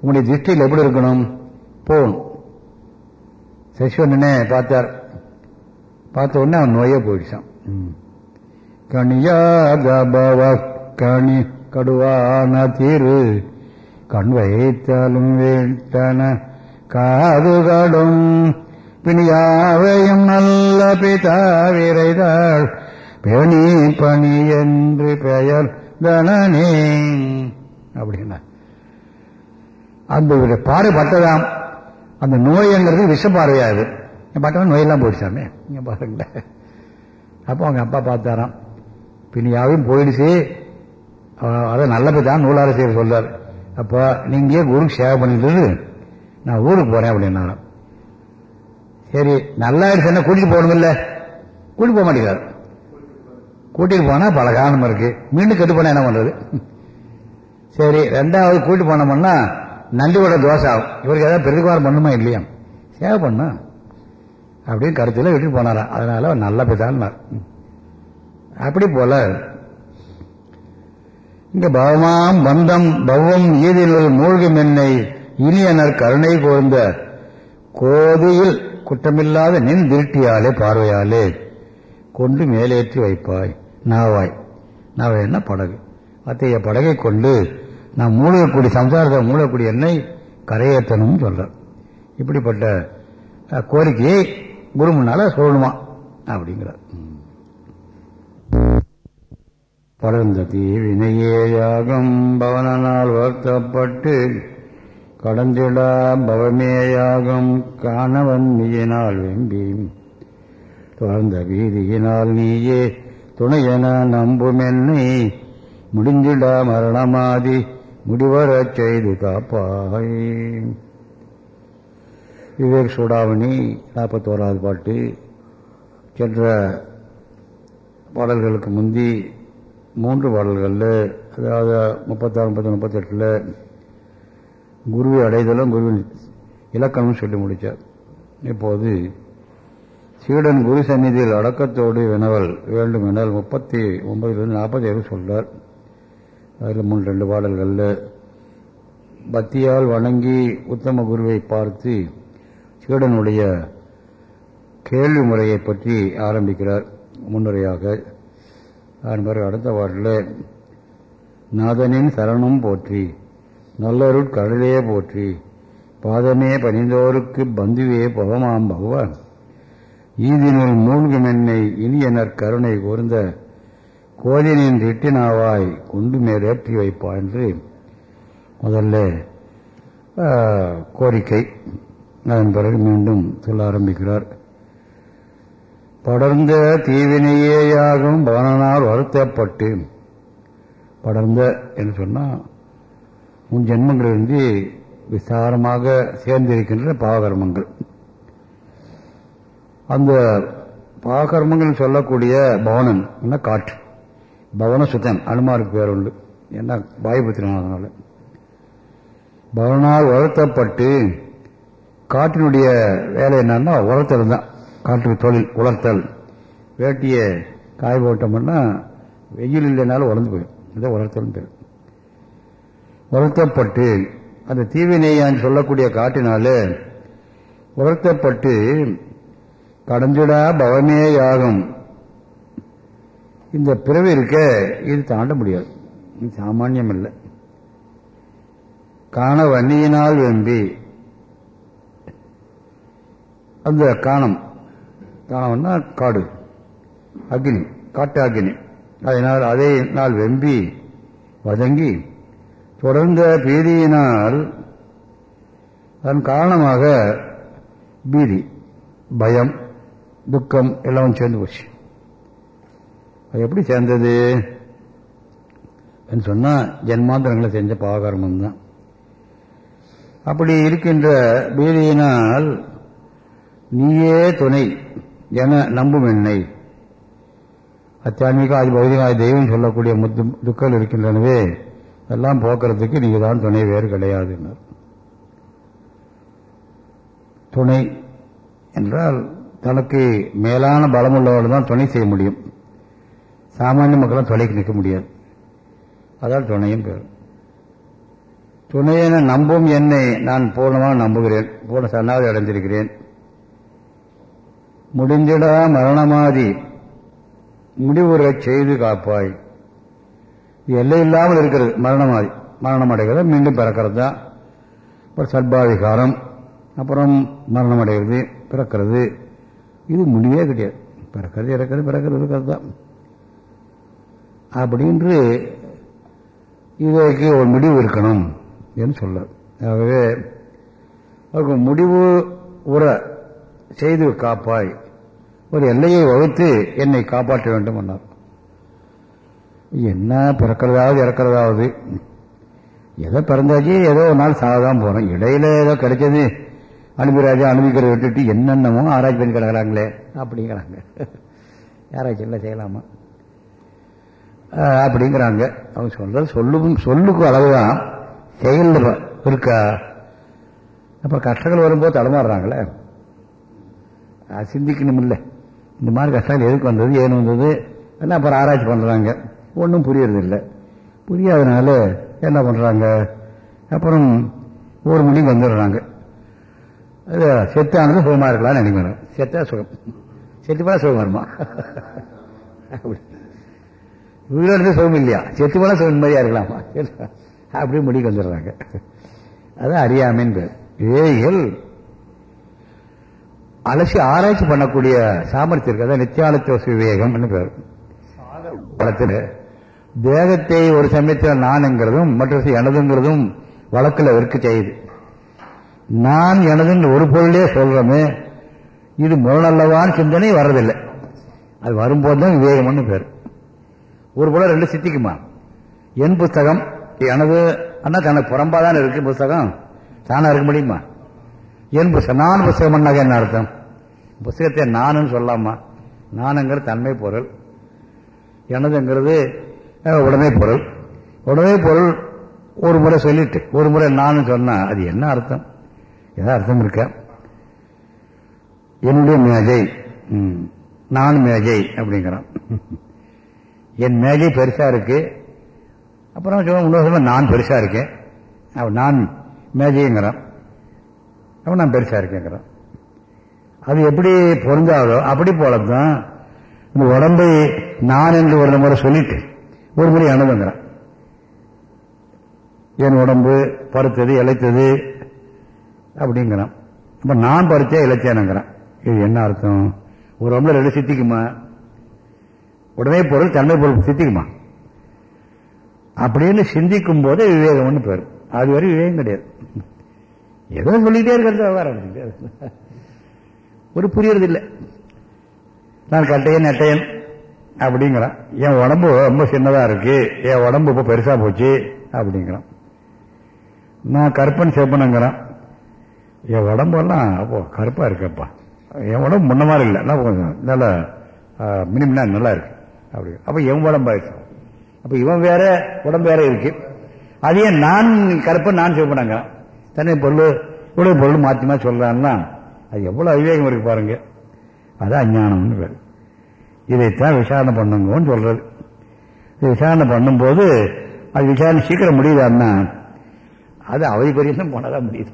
உங்களுடைய திருஷ்டியில் எப்படி இருக்கணும்? போகணும். சசிவண்ணனே பார்த்தார். பார்த்த உடனே அவன் நோயே போயிடுச்சான் கணியாதபவ கணி கடுவான திரு கண் வைத்தாலும் வேட்டன காதுகளும் பிணியாவையும் நல்ல பிதா விரைதாள் பெணி பணி என்று பெயர் தனனே. அப்படின்னா அந்த பாரு பட்டதாம் அந்த நோய்ங்கிறது விஷ பார்வையாது பார்த்தா நோயெல்லாம் போயிடுச்சாமே. இங்கே பாருங்களேன். அப்போ அவங்க அப்பா பார்த்தாராம். பின்னியாவையும் போயிடுச்சு. அதை நல்லபடி தான் நூலார செய்ய சொல்றார். அப்போ நீங்க குருக்கு சேவை பண்ணிட்டு நான் ஊருக்கு போறேன் அப்படின்னாராம். சரி நல்லாயிடுச்சுன்னா கூட்டிட்டு போகணும் இல்லை கூட்டிட்டு போக மாட்டேங்கிறார். கூட்டிட்டு போனா பல காரணம் இருக்கு. மீண்டும் கெட்டு போனா என்ன பண்றது? சரி ரெண்டாவது கூட்டிட்டு போனோம்னா நன்றியோட தோசை ஆகும். இவருக்கு ஏதாவது பெருதுவாரம் பண்ணுமா இல்லையா? சேவை பண்ணும்? அப்படின்னு கருத்துல விட்டுட்டு போனாராம். அதனால நல்ல பிதான்னார் அப்படி போல இந்த பவமாம் பந்தம் பவம் ஈதினுள் மூழ்கும் என்னை இனியனர் கருணை கோர்ந்த கோதியில் குற்றமில்லாத நின் திருட்டியாலே பார்வையாலே கொண்டு மேலேற்றி வைப்பாய். நாவாய். என்ன படகு? அத்தகைய படகை கொண்டு நான் மூழ்கக்கூடிய சம்சாரத்தை மூழ்கக்கூடிய என்னை கரையேற்றணும் சொல்றேன் இப்படிப்பட்ட கோரிக்கையை குரு முன்னால சொல்லணுமா? அப்படிங்கிறார். படர்ந்த தீவினையேயாகும் பவனால் வருத்தப்பட்டு கடந்திடா பவமேயாகம் காணவன் நீயினால் வெம்பி தொடர்ந்த வீதியினால் நீயே துணையென நம்புமென்னை முடிந்திடா மரணமாதி முடிவரச் செய்து காப்பாய். விவேக் சூடாமணி நாற்பத்தோராவது பாட்டு. சென்ற பாடல்களுக்கு முந்தி மூன்று பாடல்களில் அதாவது முப்பத்தாறு முப்பத்தி முப்பத்தெட்டில் குருவை அடைதலும் குருவின் இலக்கணம் சொல்லி முடித்தார் இப்போது சீடன் குரு சந்நிதியில் அடக்கத்தோடு வினவல் வேண்டும் எனல் முப்பத்தி ஒன்பதிலிருந்து நாற்பது ஏழு சொல்றார். அதில் மூன்று ரெண்டு பாடல்களில் பக்தியால் வணங்கி உத்தம குருவை பார்த்து சீடனுடைய கேள்வி முறையை பற்றி ஆரம்பிக்கிறார் முன்னுரையாக. அதன் பிறகு அடுத்த பாட்டில். நாதனின் சரணம் போற்றி நல்லருட் கடலே போற்றி பாதமே பணிந்தோருக்கு பந்துவே பவமாம் பகவான். ஈதினுள் மூழ்கும் இனியனர் கருணை கூர்ந்த கோதினின் திட்டினாவாய் கொண்டு மேலேற்றி வைப்பா என்று முதல்ல கோரிக்கை. அதன் பிறகு மீண்டும் சொல்ல ஆரம்பிக்கிறார். படர்ந்த தீவினையேயாகும் பவனனால் வருத்தப்பட்டு. படர்ந்த என்று சொன்னால் உன் ஜென்மங்கள் விசாரமாக சேர்ந்திருக்கின்ற பாவகர்மங்கள் அந்த பாவகர்மங்கள் சொல்லக்கூடிய பவனன் என்ன காற்று? பவன சுத்தன் அனுமாருக்கு பேர் உண்டு. என்ன வாயுபத்திரம் பவனால் வருத்தப்பட்டு காற்றினுடைய வேலை என்னன்னா உரத்தல் தான். காற்று தொழில் உலர்த்தல். வேட்டியை காய போட்டோம்னா வெயில் இல்லைனாலும் உலர்ந்து போயிடும். இதான் உலர்த்தல் பேர். உலர்த்தப்பட்டு அந்த தீவினையான்னு சொல்லக்கூடிய காட்டினாலே உலர்த்தப்பட்டு பவமே ஆகும் இந்த பிறவி இருக்க இது தாண்ட முடியாது. இது சாமானியம் இல்லை காண வன்னியினால் வெம்பி அந்த காணம் காணம்னா காடு. அக்னி காட்டு அக்னி. அதனால் அதை நாள் வெம்பி வதங்கி தொடர்ந்த பீதியினால் அதன் காரணமாக பீதி பயம் துக்கம் எல்லாம் சேர்ந்து போச்சு. அது எப்படி சேர்ந்தது? சொன்னால் ஜென்மாந்திரங்களை செஞ்ச பாவகர்மம் தான். அப்படி இருக்கின்ற பீதியினால் நீயே துணை. என நம்பும் என்னை அத்தியான்மிக ஆதி பௌதிக தெய்வம் சொல்லக்கூடிய முத்து துக்கள் இருக்கின்றனவே எல்லாம் போக்குறதுக்கு நீங்க தான் துணை வேறு கிடையாது துணை என்றால் தனக்கு மேலான பலமுள்ளவர்கள் தான் துணை செய்ய முடியும். சாமானிய மக்களால் துணைக்கு நிற்க முடியாது. அதால் துணையும் பேர். துணையென நம்பும் என்னை நான் பூர்ணமாக நம்புகிறேன். பூர்ண சன்னாதி அடைந்திருக்கிறேன். முடிந்திடா மரணமாதி. முடிவுறச் செய்து காப்பாய். எல்லை இல்லாமல் இருக்கிறது மரணமாதி. மரணம் அடைகிறது மீண்டும் பிறக்கிறது? தான் அப்புறம் சர்பாதிகாரம் அப்புறம் மரணம் அடைகிறது பிறக்கிறது. இது முடிவே கிடையாது பிறக்கிறது இறக்கிறது பிறக்கிறது இருக்கிறது? தான் அப்படின்று இதற்கு ஒரு முடிவு இருக்கணும் என்று சொல்ல. ஆகவே அவருக்கு முடிவு உரை செய்து காப்பாய். ஒரு எல்லையை வகுத்து என்னை காப்பாற்ற வேண்டும் என்றார். என்ன பிறக்கிறதாவது இறக்கிறதாவது? ஏதோ பிறந்தாச்சு ஏதோ ஒரு நாள் சாகதான் போறோம். இடையில ஏதோ கிடைச்சது அனுப்பிராஜா அனுப்பிக்கிறத விட்டுட்டு என்னென்னமோ ஆராய்ச்சி பண்ணி கிடக்கிறாங்களே அப்படிங்கிறாங்க. ஆராய்ச்சி எல்லாம் செய்யலாமா? அப்படிங்கிறாங்க. அவங்க சொல்ற சொல்லும் சொல்லுக்கு அளவுதான். செயல் இருக்கா? அப்ப கஷ்டங்கள் வரும்போது தடுமாறுறாங்களே. சிந்திக்கணும் இல்லை இந்த மாதிரி கஷ்டங்கள் எதுக்கு வந்தது ஏன் வந்தது? எல்லாம் அப்புறம் ஆராய்ச்சி பண்ணுறாங்க ஒன்றும் புரியறதில்லை. புரியாதனால என்ன பண்ணுறாங்க அப்புறம் ஒரு முடிவு வந்துடுறாங்க. செத்தானது சுகமாக இருக்கலாம்னு நினைக்கணும் செத்தா சுகம். செத்து போல சுகம் வருமா? வீடு சுகம் இல்லையா? செத்து போல சுகம் நிம்மதியா இருக்கலாமா? அப்படி முடிவு வந்துடுறாங்க. அதான் அறியாமைன்னு பேர். ஏய்கள் அலசி ஆராய்ச்சி பண்ணக்கூடிய சாமர்த்தியம் இருக்கு அதான் நித்தியாலத்துவ விவேகம் பேர். படத்தில் தேகத்தை ஒரு சமயத்தில் நான்ங்கிறதும் மற்ற எனதுங்கிறதும் வழக்கில் விற்க செய்யுது. நான் எனதுன்னு ஒரு பொருளே சொல்றோமே இது முரணல்லவான்னு சிந்தனை வர்றதில்லை. அது வரும்போது தான் விவேகம்னு பேர். ஒரு பொருள் ரெண்டு சித்திக்குமா? என் புஸ்தகம் எனது அண்ணா தனக்கு புறம்பாதான் இருக்கு புஸ்தகம்? தானா இருக்க முடியுமா? என் புஸ்தகம்? நான் புஸ்தகம் என்ன அர்த்தம்? புஸ்தகத்தை நானுன்னு சொல்லாமா? நானுங்கிறது தன்மை பொருள். எனதுங்கிறது உடமை பொருள். உடமை பொருள் ஒரு முறை சொல்லிட்டு ஒரு முறை நானும் சொன்னா அது என்ன அர்த்தம்? ஏதாவது அர்த்தம் இருக்க? என்னுடைய மேஜை நான் மேஜை அப்படிங்கிறான். என் மேஜை பெருசா இருக்கு. அப்புறம் இன்னொரு நான் பெருசா இருக்கேன். நான் மேஜைங்கிறான். அப்போ நான் பெருசா இருக்கேங்கிறான். அது எப்படி பொருந்தாதோ அப்படி போலதான் இந்த உடம்பை நான் என்று ஒரு முறை சொல்லிட்டு ஒரு முறை அணுகுங்கிறேன். என் உடம்பு பருத்தது இழைத்தது அப்படிங்கிறான். இப்ப நான் பருத்தே இழைச்சேனுங்கிறான் இது என்ன அர்த்தம்? ஒரு உடம்புல ரெண்டு சித்திக்குமா? உடனே பொருள் தன்மை பொருள் சித்திக்குமா? அப்படின்னு சிந்திக்கும் போதே விவேகம்னு பேர் அது வரை விவேகம் கிடையாது. ஏதோ சொல்லிட்டே இருக்கிறது விவகாரம். ஒரு புரியறது இல்லை நான் கட்டையன் நெட்டையன் அப்படிங்கிறான். என் உடம்பு ரொம்ப சின்னதா இருக்கு. என் உடம்பு இப்போ பெருசா போச்சு அப்படிங்கிறான். நான் கருப்பன் சேப்பனுங்கிறான். என் உடம்பெல்லாம் அப்போ கருப்பா இருக்கப்பா. என் உடம்பு முன்ன மாதிரி இல்லை. நான் கொஞ்சம் நல்ல மினிமினா நல்லா இருக்கு. அப்படி. அப்ப என் உடம்பாயிடுச்சு அப்ப இவன் வேற உடம்பு வேற இருக்கு. அதையே நான் கருப்பன் நான் சேப்பனாங்கிறான். தன்னை பொருள் இவ்வளவு பொருள் மாற்றி மாற்றி சொல்றான்னா அது எவ்வளவு அவிவேகம் இருக்கு பாருங்க. அது அஞ்ஞானம்னு பேர். இதைத்தான் விசாரணை பண்ணுங்கன்னு சொல்றது. இது விசாரணை பண்ணும்போது அது விசாரணை சீக்கிரம் முடியுதான்னா அது அவதி பரியந்தம் போனதான் முடியுது.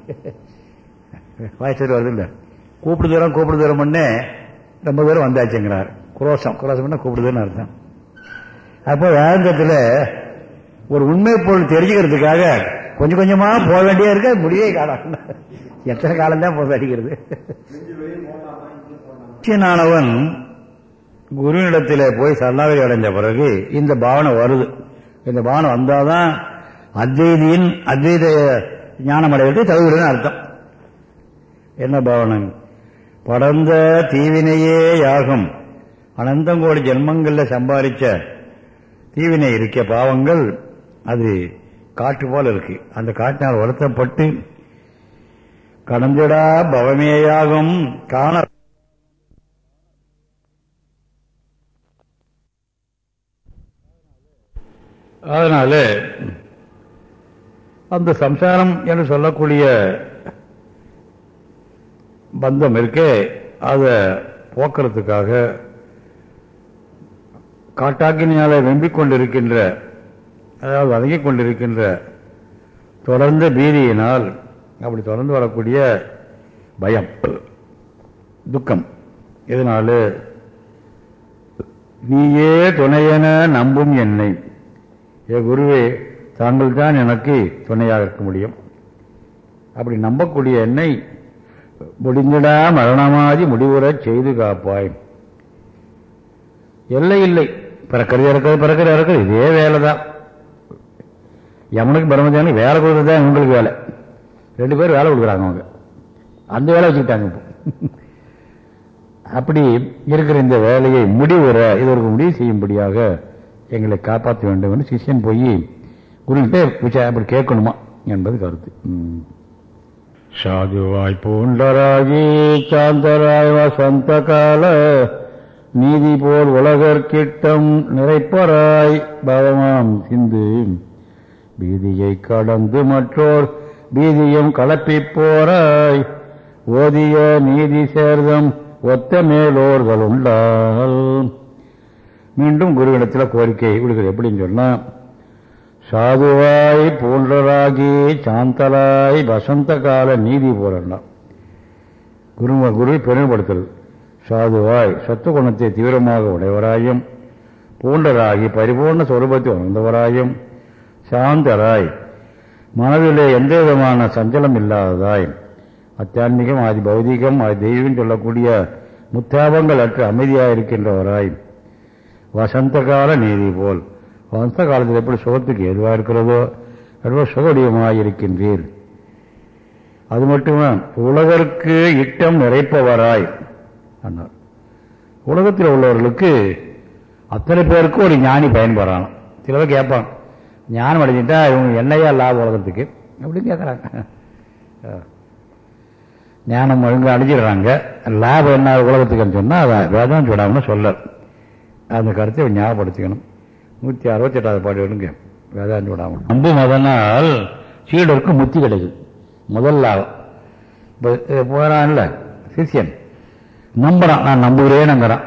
வயசு வருது இல்லை கூப்பிடு தூரம் கூப்பிடு தூரம் பண்ணே ரொம்ப தூரம் வந்தாச்சுங்கிறார். குரோசம் குரோசம்னா கூப்பிடுதுன்னு அர்த்தம். அப்போ வேந்தத்தில் ஒரு உண்மை பொருள் தெரிஞ்சுக்கிறதுக்காக கொஞ்சம் கொஞ்சமா போக வேண்டிய இருக்க முடியே காலம் எத்தனை காலம் தான் போக அடிக்கிறது நானவன் குருவினிடத்தில் போய் சரணாகதி அடைஞ்ச பிறகு இந்த பாவனை வருது. இந்த பாவனை வந்தாதான் அத்வைதியின் அத்வைத ஞானம் அடைவது தகுதின்னு அர்த்தம். என்ன பாவனை? படர்ந்த தீவினையே யாகும். அனந்தங்கோடி ஜென்மங்களில் சம்பாதிச்ச தீவினை இருக்க பாவங்கள் அது காற்று போல இருக்கு. அந்த காற்றினால் வருத்தப்பட்டு கடந்திடா பவமேயாகும் காண அதனால அந்த சம்சாரம் என்று சொல்லக்கூடிய பந்தம் இருக்கே அதை போக்குறதுக்காக காட்டாக்கினால வெம்பிக் கொண்டிருக்கின்ற அதாவது வதங்கிக் கொண்டிருக்கின்ற தொடர்ந்த பீதியினால் அப்படி தொடர்ந்து வரக்கூடிய பயம் துக்கம். இதனால நீயே துணையென நம்பும் என்னை. ஏ குருவே தாங்கள் தான் எனக்கு துணையாக இருக்க முடியும். அப்படி நம்பக்கூடிய என்னை முடிஞ்சிடா மரணமாதி முடிவுறச் செய்து காப்பாய். எல்லை இல்லை. பிறக்கிறது இறக்கிறது பிறக்கிறது இறக்கிறது இதே வேலை தான் யமனுக்கு பிரம்மச்சாரி வேலை கொடுக்குறது தான் இவங்களுக்கு வேலை. ரெண்டு பேரும் வேலை கொடுக்குறாங்க அவங்க. அந்த வேலை வச்சுக்கிட்டாங்க இப்போ. அப்படி இருக்கிற இந்த வேலையை முடிவுற இதற்கு முடிவு செய்யும்படியாக எங்களை காப்பாற்ற வேண்டும் என்று சிஷியன் போய் குருகிட்ட அப்படி கேட்கணுமா என்பது கருத்து. சாதுவாய் பூண்டராகி சாந்தராய் வசந்த கால நீதி போல் உலகற்கிட்டம் நிறைப்பராய் பவமாம் சிந்து. பீதியை கடந்து மற்றோர் பீதியும் கலப்பிப்போராய். ஓதிய நீதி சேர்தம் ஒத்த மேலோர்கள் உண்டால் மீண்டும் குருவிடத்தில் கோரிக்கை விடுகிறது. எப்படின்னு சொன்னா சாதுவாய் போன்றராகி சாந்தலாய் வசந்த கால நீதி போலன்னா. குரு குரு பெருமைப்படுத்தல். சாதுவாய் சத்து குணத்தை தீவிரமாக உடையவராயும் பூண்டராகி பரிபூர்ண சொரூபத்தை உணர்ந்தவராயும் சாந்தராய். மனதிலே எந்த விதமான சஞ்சலம் இல்லாததாய். அத்தியான்மிகம் ஆதி பௌதிகம் அதி தெய்வம் சொல்லக்கூடிய முத்தாபங்கள் அற்று அமைதியாக இருக்கின்றவராய். வசந்த கால நீதி போல். வசந்த காலத்தில் எப்படி சுகத்துக்கு எதுவாக இருக்கிறதோ அதுபோல சுகவடிவமாக இருக்கின்றீர். அது மட்டுமே உலகருக்கு இட்டம் நிறைப்பவராய் அண்ணார் உலகத்தில் உள்ளவர்களுக்கு அத்தனை பேருக்கும் ஒரு ஞானி பயன்படுறான் சில பேர் கேட்பான் ஞானம் அடைஞ்சிட்டா இவங்க என்னையா லாபம் உலகத்துக்கு? அப்படின்னு கேட்குறாங்க ஞானம் ஒழுங்கு அடைஞ்சிடுறாங்க. லாபம் என்ன உலகத்துக்குன்னு சொன்னால் அதை வேதம் சொல்லாமல் சொல்ல அந்த கருத்தை ஞாபகப்படுத்திக்கணும். நூற்றி அறுபத்தி எட்டாவது பாடு எடுங்க வேதாந்தி விடாமல். நம்பும் அதனால் சீடருக்கு முத்தி கிடைக்குது. முதல் லாபம். போகிறான்ல சிஷியன். நம்புறான் நான் நம்புகிறேனுங்கிறான்.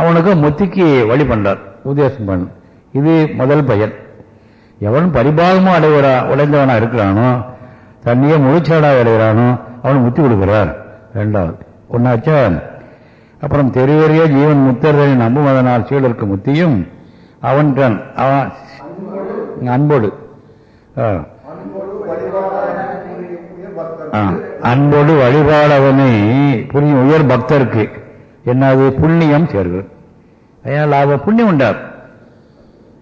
அவனுக்கு முத்திக்கு வழி பண்றார். உத்தேசம் பண்ண. இது முதல் பயன். எவன் பரிபாகமும் அடைவடா உடைந்தவனா இருக்கிறானோ தன்னையே முழுச்சாடாக அடைகிறானோ அவன் முத்தி கொடுக்கிறார். ரெண்டாவது ஒன்னாச்சா அப்புறம் தெரியறிய ஜீவன் முத்தர்தனை நம்பும் அதனால் சீடருக்கு முத்தியும் அவன் தன் அவன் அன்போடு. அன்போடு வழிபாடவனை புரியும் உயர் பக்தருக்கு என்னது புண்ணியம் சேர்கிறது அதனால் லாபம் புண்ணியம் உண்டார்.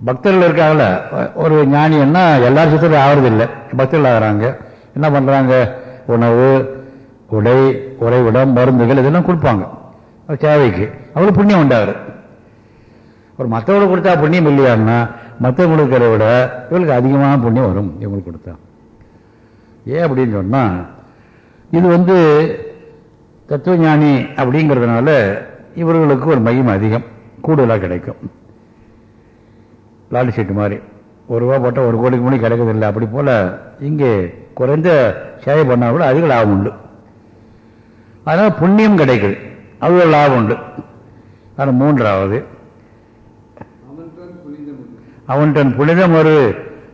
பக்தர்கள் இருக்காங்கள ஒரு ஞானின்னா எல்லா சுத்தரும் ஆவறதில்லை. பக்தர்கள் ஆகிறாங்க. என்ன பண்றாங்க? உணவு உடை உறைவிடம் மருந்துகள் இதெல்லாம் கொடுப்பாங்க. சேவைக்கு அவ்வளோ புண்ணியம் உண்டாகுது ஒரு மற்றவங்களுக்கு கொடுத்தா புண்ணியம் இல்லையான்னா மற்றவங்க கொடுக்கறத விட இவங்களுக்கு அதிகமான புண்ணியம் வரும் இவங்களுக்கு கொடுத்தா. ஏன் அப்படின்னு சொன்னால் இது வந்து தத்துவஞானி அப்படிங்கிறதுனால இவர்களுக்கு ஒரு மையம் அதிகம் கூடுதலாக கிடைக்கும். லாலி சீட்டு மாதிரி. ஒரு ரூபா போட்டால் ஒரு கோடிக்கு மணி கிடைக்கிறதில்லை அப்படி போல் இங்கே குறைந்த சேவை பண்ணால் கூட அதிக லாபம் உண்டு. அதனால் புண்ணியம் கிடைக்குது. அது ஒரு லாபம் உண்டு. அது மூன்றாவது. அவன் தன் புனிதம் ஒரு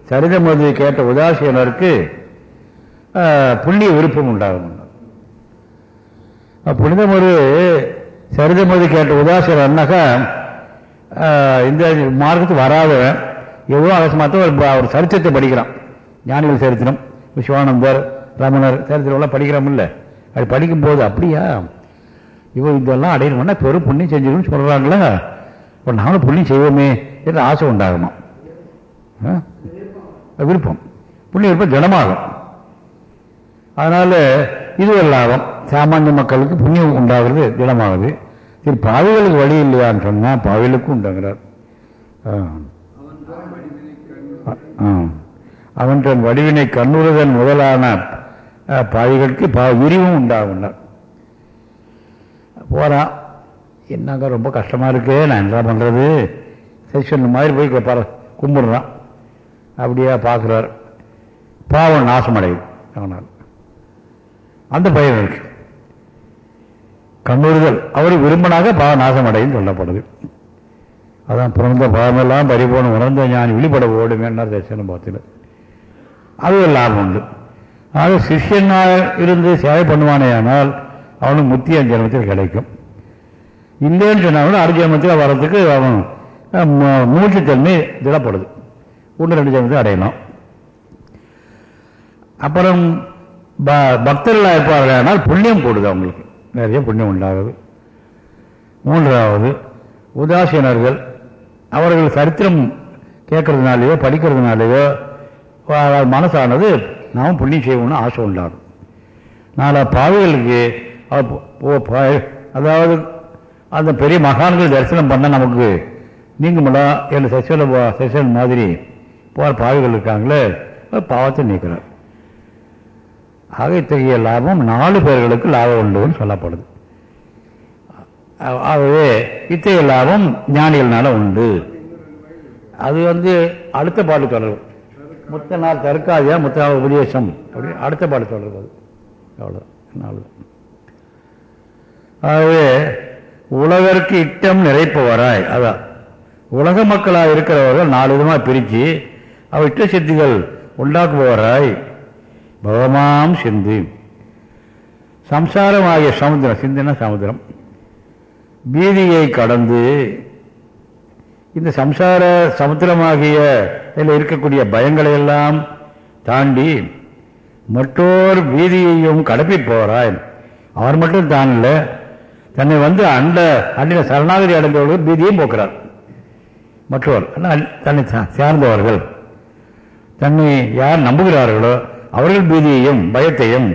சரிதம் அது கேட்ட உதாசீனருக்கு புண்ணிய விருப்பம் உண்டாகும். புனிதம் ஒரு சரிதமதி கேட்ட உதாசீனர்னாக்கா இந்த மார்க்கத்துக்கு வராதவன் எவ்வளோ அவசியமாக ஒரு ஒரு சரித்திரத்தை படிக்கிறான். ஞானிகள் சரித்திரம் விஸ்வானந்தர் ரமணர் சரித்திரம்லாம் படிக்கிறோம் இல்லை அது படிக்கும்போது அப்படியா? இவன் இதெல்லாம் அடையணும்னா பெரும் புண்ணியம் செஞ்சிருன்னு சொல்கிறாங்களா இப்போ நானும் புண்ணியம் செய்வோமே என்று ஆசை உண்டாகுமா விருப்பம். புண்ணிய விருப்பம் தினமாகும். அதனால் இது ஒரு லாபம். சாமானிய மக்களுக்கு புண்ணியம் உண்டாகிறது தினமாகுது. சரி பாவிகளுக்கு வழி இல்லையான்னு சொன்னால் பாவிகளுக்கும் உண்டுங்கிறார் அவன் தன் வடிவினை கண்ணுறுதன் முதலான பாவிகளுக்கு பா விரிவும் உண்டாகுனார். போறான் என்னங்க ரொம்ப கஷ்டமா இருக்கு நான் என்ன பண்றது? சொன்ன மாதிரி போய் பர கும்பிடுறான். அப்படியே பார்க்குறார். பாவம் நாசமடையுது அவனால். அந்த பயம் இருக்கு. கண்ணுறுதல் அவர் விரும்பினாக பாவ நாசமடையும் சொல்லப்படுது. அதான் பிறந்த பாவமெல்லாம் பரிபூர்ணம் உணர்ந்த ஞானி வெளிப்பட ஓடும் என்ன தரிசனம் பார்த்துல. அது ஒரு லாபம் உண்டு. ஆக சிஷியனாக இருந்து சேவை பண்ணுவானே ஆனால் அவனுக்கு முத்திய அஞ்சனத்தில் கிடைக்கும். இல்லைன்னு சொன்னாலும் அரை ஜென்மத்தில் வர்றதுக்கு அவன் மூச்சுத்தன்மை திடப்படுது. ஒன்று ரெண்டு ஜென்மத்தில் அடையலாம் அப்புறம் பக்தர்களாக இருப்பார்கள் ஆனால் புண்ணியம் போடுது அவங்களுக்கு. நிறைய புண்ணியம் உண்டாகுது. மூன்றாவது உதாசீனர்கள் அவர்கள் சரித்திரம் கேட்கறதுனாலேயோ படிக்கிறதுனாலேயோ மனசானது நாம் புண்ணியம் செய்வோம்னு ஆசை உண்டாகும். நாலா பாவிகளுக்கு அதாவது அந்த பெரிய மகான்கள் தரிசனம் பண்ண நமக்கு நீங்குமலா என்று சசிவல சசிவன் மாதிரி போகிற பாவிகள் இருக்காங்களே பாவத்தை நீக்கிறார். ஆக இத்தகைய லாபம் நாலு பேர்களுக்கு லாபம் உண்டுன்னு சொல்லப்படுது. ஆகவே இத்தகைய லாபம் ஞானிகள்னால உண்டு. அது வந்து அடுத்த பாட்டு தொடரும் முத்த நாள் தற்காதியா முத்த நாள் உபதேசம் அப்படின்னு அடுத்த பாட்டு தொடரும் அது. அவ்வளோ ஆகவே உலகருக்கு இட்டம் நிறைப்பவராய் அதான் உலக மக்களாக இருக்கிறவர்கள் நாலு விதமாக பிரித்து அவ இட்ட சித்திகள் உண்டாக்குபவராய் பகவாம் சிந்து. சம்சாரமாகிய சமுத்திரம் சிந்தின சமுத்திரம். பீதியை கடந்து இந்த சம்சார சமுத்திரமாகிய இதில் இருக்கக்கூடிய பயங்களை எல்லாம் தாண்டி மற்றோர் பீதியையும் கடப்பி போறாய் அவர் மட்டும் தான் இல்லை தன்னை வந்து அண்ட அண்ணில சரணாகதி அடைந்தவர்கள் பீதியும் போக்குறார். மற்றவர் தன்னை சார்ந்தவர்கள் தன்னை யார் நம்புகிறார்களோ அவர்கள் பீதியையும் பயத்தையும்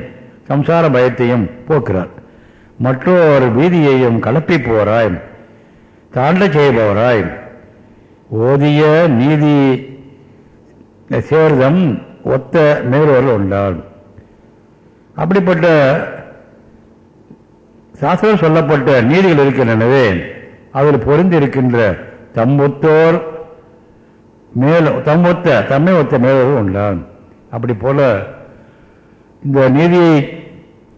சம்சார பயத்தையும் போக்குறார் மற்றொரு பீதியையும் கலப்பி போவராய் தாண்ட செய்பவராய் ஓதிய நீதி சேர்தம் ஒத்த மேலோர்கள் உண்டான் அப்படிப்பட்ட சாஸ்திரம் சொல்லப்பட்ட நீதிகள் இருக்கின்றனவே அதில் பொருந்தி இருக்கின்ற தம்பொத்தோர் மேல் தம்மொத்த தம்மை ஒத்த மேலோர்கள் உண்டான் அப்படி போல இந்த நீதியை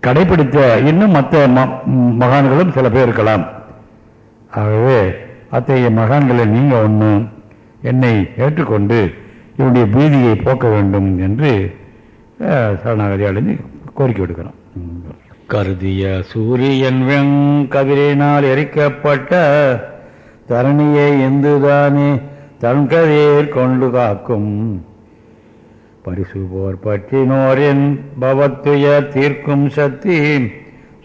கடைபிடித்த இன்னும் மற்ற மகான்களும் சில பேர் இருக்கலாம். ஆகவே அத்தகைய மகான்களை நீங்கள் ஒன்று என்னை ஏற்றுக்கொண்டு இவனுடைய பீதியை போக்க வேண்டும் என்று சரணாகதி அடைந்து கோரிக்கை விடுக்கிறோம். கருதிய சூரியன் வெங்கதிரினால் எரிக்கப்பட்ட தரணியை எந்துதானே கதையை கொண்டு காக்கும். பரிசு போர் பற்றினோரின் பவத்துய தீர்க்கும் சக்தி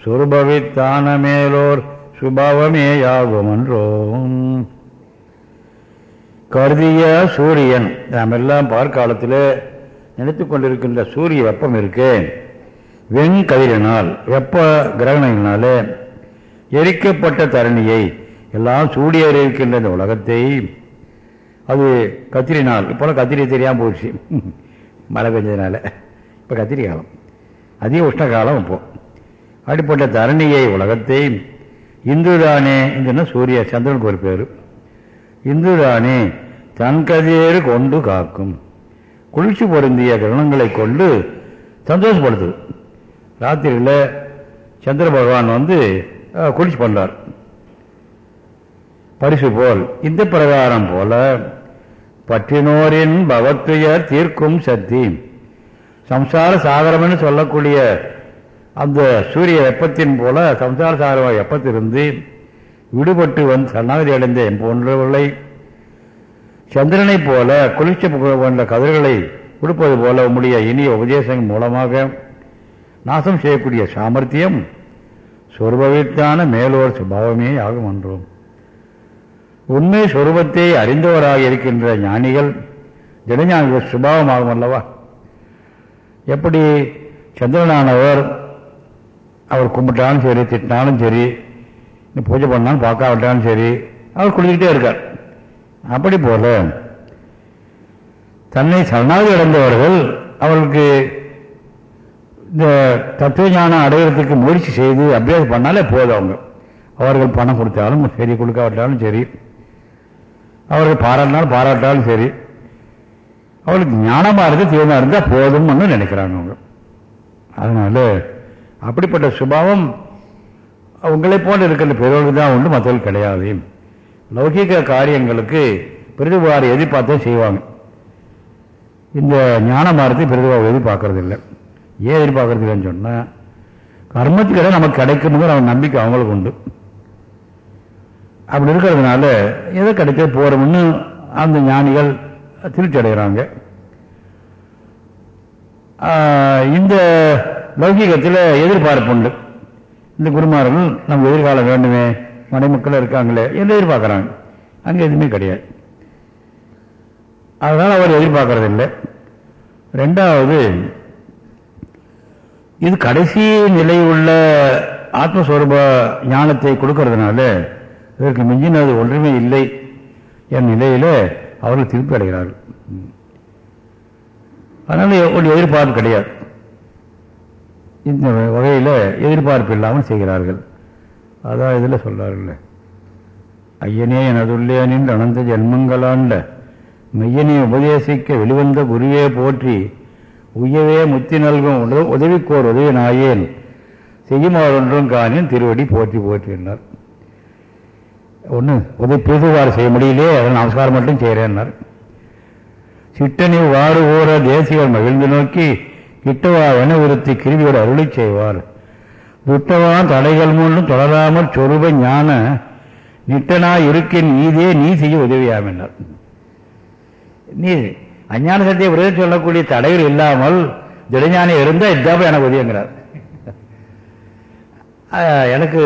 சுரபவித்தான மேலோர் சுபாவமேயாகும் என்றோம் கருதிய சூரியன் நாம் எல்லாம் பார்க்காலத்தில் நினைத்து கொண்டிருக்கின்ற சூரிய வெப்பம் இருக்கு. வெண்கதிரினால் வெப்ப கிரகணங்களினால எரிக்கப்பட்ட தரணியை எல்லாம் சூடியேறி இருக்கின்ற இந்த உலகத்தை அது கத்திரினால் இப்போல்லாம் இப்போலாம் கத்திரி தெரியாமல் போயிடுச்சு மழை பெஞ்சதுனால. இப்போ கத்திரி காலம் அதிக உஷ்ண காலம் இப்போ. அப்படிப்பட்ட தரணியை உலகத்தை இந்துதானே இங்கன்னா சூரிய சந்திரனுக்கு ஒரு பேர். இந்துதானே தன் கதியேறு கொண்டு காக்கும். குளிர்ச்சி பொருந்திய கிரணங்களை கொண்டு சந்தோஷப்படுத்துது. ராத்திரியில் சந்திர பகவான் வந்து குளிர்ச்சி பண்ணார் பரிசு போல் இந்த பிரகாரம் போல பற்றினோரின் பவத்துயர் தீர்க்கும் சக்தி. சம்சார சாகரம்னு சொல்லக்கூடிய அந்த சூரிய வெப்பத்தின் போல சம்சார சாகர வெப்பத்திலிருந்து விடுபட்டு வந்து சரணாகதி அடைந்த போன்றவர்களை சந்திரனை போல குளிர்ச்சி போன்ற கதிர்களை கொடுப்பது போல உம்முடைய இனிய உபதேசங்கள் மூலமாக நாசம் செய்யக்கூடிய சாமர்த்தியம் சொர்பவித்தான மேலோர் சுபாவமே ஆகும் என்றோம். உண்மை சுரூபத்தை அறிந்தவராக இருக்கின்ற ஞானிகள் ஜனஞானிகள் சுபாவமாகும் அல்லவா? எப்படி சந்திரனானவர் அவர் கும்பிட்டாலும் சரி திட்டினாலும் சரி பூஜை பண்ணாலும் பார்க்காவிட்டாலும் சரி அவர் குளிச்சுக்கிட்டே இருக்கார். அப்படி போல தன்னை சரணாகி அடைந்தவர்கள் அவர்களுக்கு இந்த தத்துவ ஞானம் அடையிறதுக்கு முயற்சி செய்து அபியாசம் பண்ணாலே போதும் அவங்க. அவர்கள் பணம் கொடுத்தாலும் சரி கொடுக்காவிட்டாலும் சரி அவர்கள் பாராட்டினாலும் பாராட்டாலும் சரி. அவளுக்கு ஞானமாக இருந்து தீவிரமாக இருந்தால் போதும்னு நினைக்கிறாங்க அவங்க. அதனால அப்படிப்பட்ட சுபாவம் உங்களை போன்ற இருக்கிற பெரியவர்கள் தான் உண்டு மற்றவர்கள் கிடையாது. லௌகிக காரியங்களுக்கு பிரதிபாரை எதிர்பார்த்தே செய்வாங்க. இந்த ஞான மார்க்கத்தை பிரதிபாவை எதிர்பார்க்கறது இல்லை ஏன் எதிர்பார்க்கறது இல்லைன்னு சொன்னால் கர்மத்துக்கிட்ட நமக்கு கிடைக்கணுங்கிற அவங்க நம்பிக்கை அவங்களுக்கு உண்டு. அப்படி இருக்கிறதுனால எதை கிடைக்க போறோம்னு அந்த ஞானிகள் திருப்தி அடைகிறாங்க. இந்த லௌகிகத்தில் எதிர்பார்ப்பு உண்டு. இந்த குருமார்கள் நம்ம எதிர்காலம் வேண்டுமே மனைமக்கள் இருக்காங்களே என்று எதிர்பார்க்குறாங்க. அங்கே எதுவுமே கிடையாது. அதனால் அவர் எதிர்பார்க்கறது இல்லை. ரெண்டாவது இது கடைசி நிலை உள்ள ஆத்மஸ்வரூப ஞானத்தை கொடுக்கறதுனால இதற்கு மிஞ்சினது ஒன்றுமே இல்லை என் நிலையில் அவர்கள் திருப்பி அடைகிறார்கள். அதனால் ஒரு எதிர்பார்ப்பு கிடையாது. இந்த வகையில் எதிர்பார்ப்பு இல்லாமல் செய்கிறார்கள். அதான் இதில் சொல்கிறார்கள் ஐயனே எனதுள்ளே நின்று அனந்த ஜென்மங்களாண்ட மையனை உபதேசிக்க வெளிவந்த குருவே போற்றி உயவே முத்தி நல்கும் உதவிக்கோர் உதவி நாயேன் செய்யுமாறொன்றும் காணின் திருவடி போற்றி போற்றி ஒன்று உதவி பேசுவாறு செய்ய முடியலையே அதை நமஸ்காரம் மட்டும் செய்கிறேன்னார் சிட்டனை வாறு ஊற தேசியர் மகிழ்ந்து நோக்கி கிட்டவா வன உறுத்தி கிருவியோடு அருளை செய்வார். துட்டவான் தடைகள் மூலம் தொடராமல் சொருப ஞான நிட்டனா இருக்கின் நீதே நீ செய்ய உதவியாமினார் நீ அஞ்ஞான சத்திய விரதம் சொல்லக்கூடிய தடைகள் இல்லாமல் திடஞானி இருந்தால் இதாப்ப எனக்கு உதவிங்கிறார் எனக்கு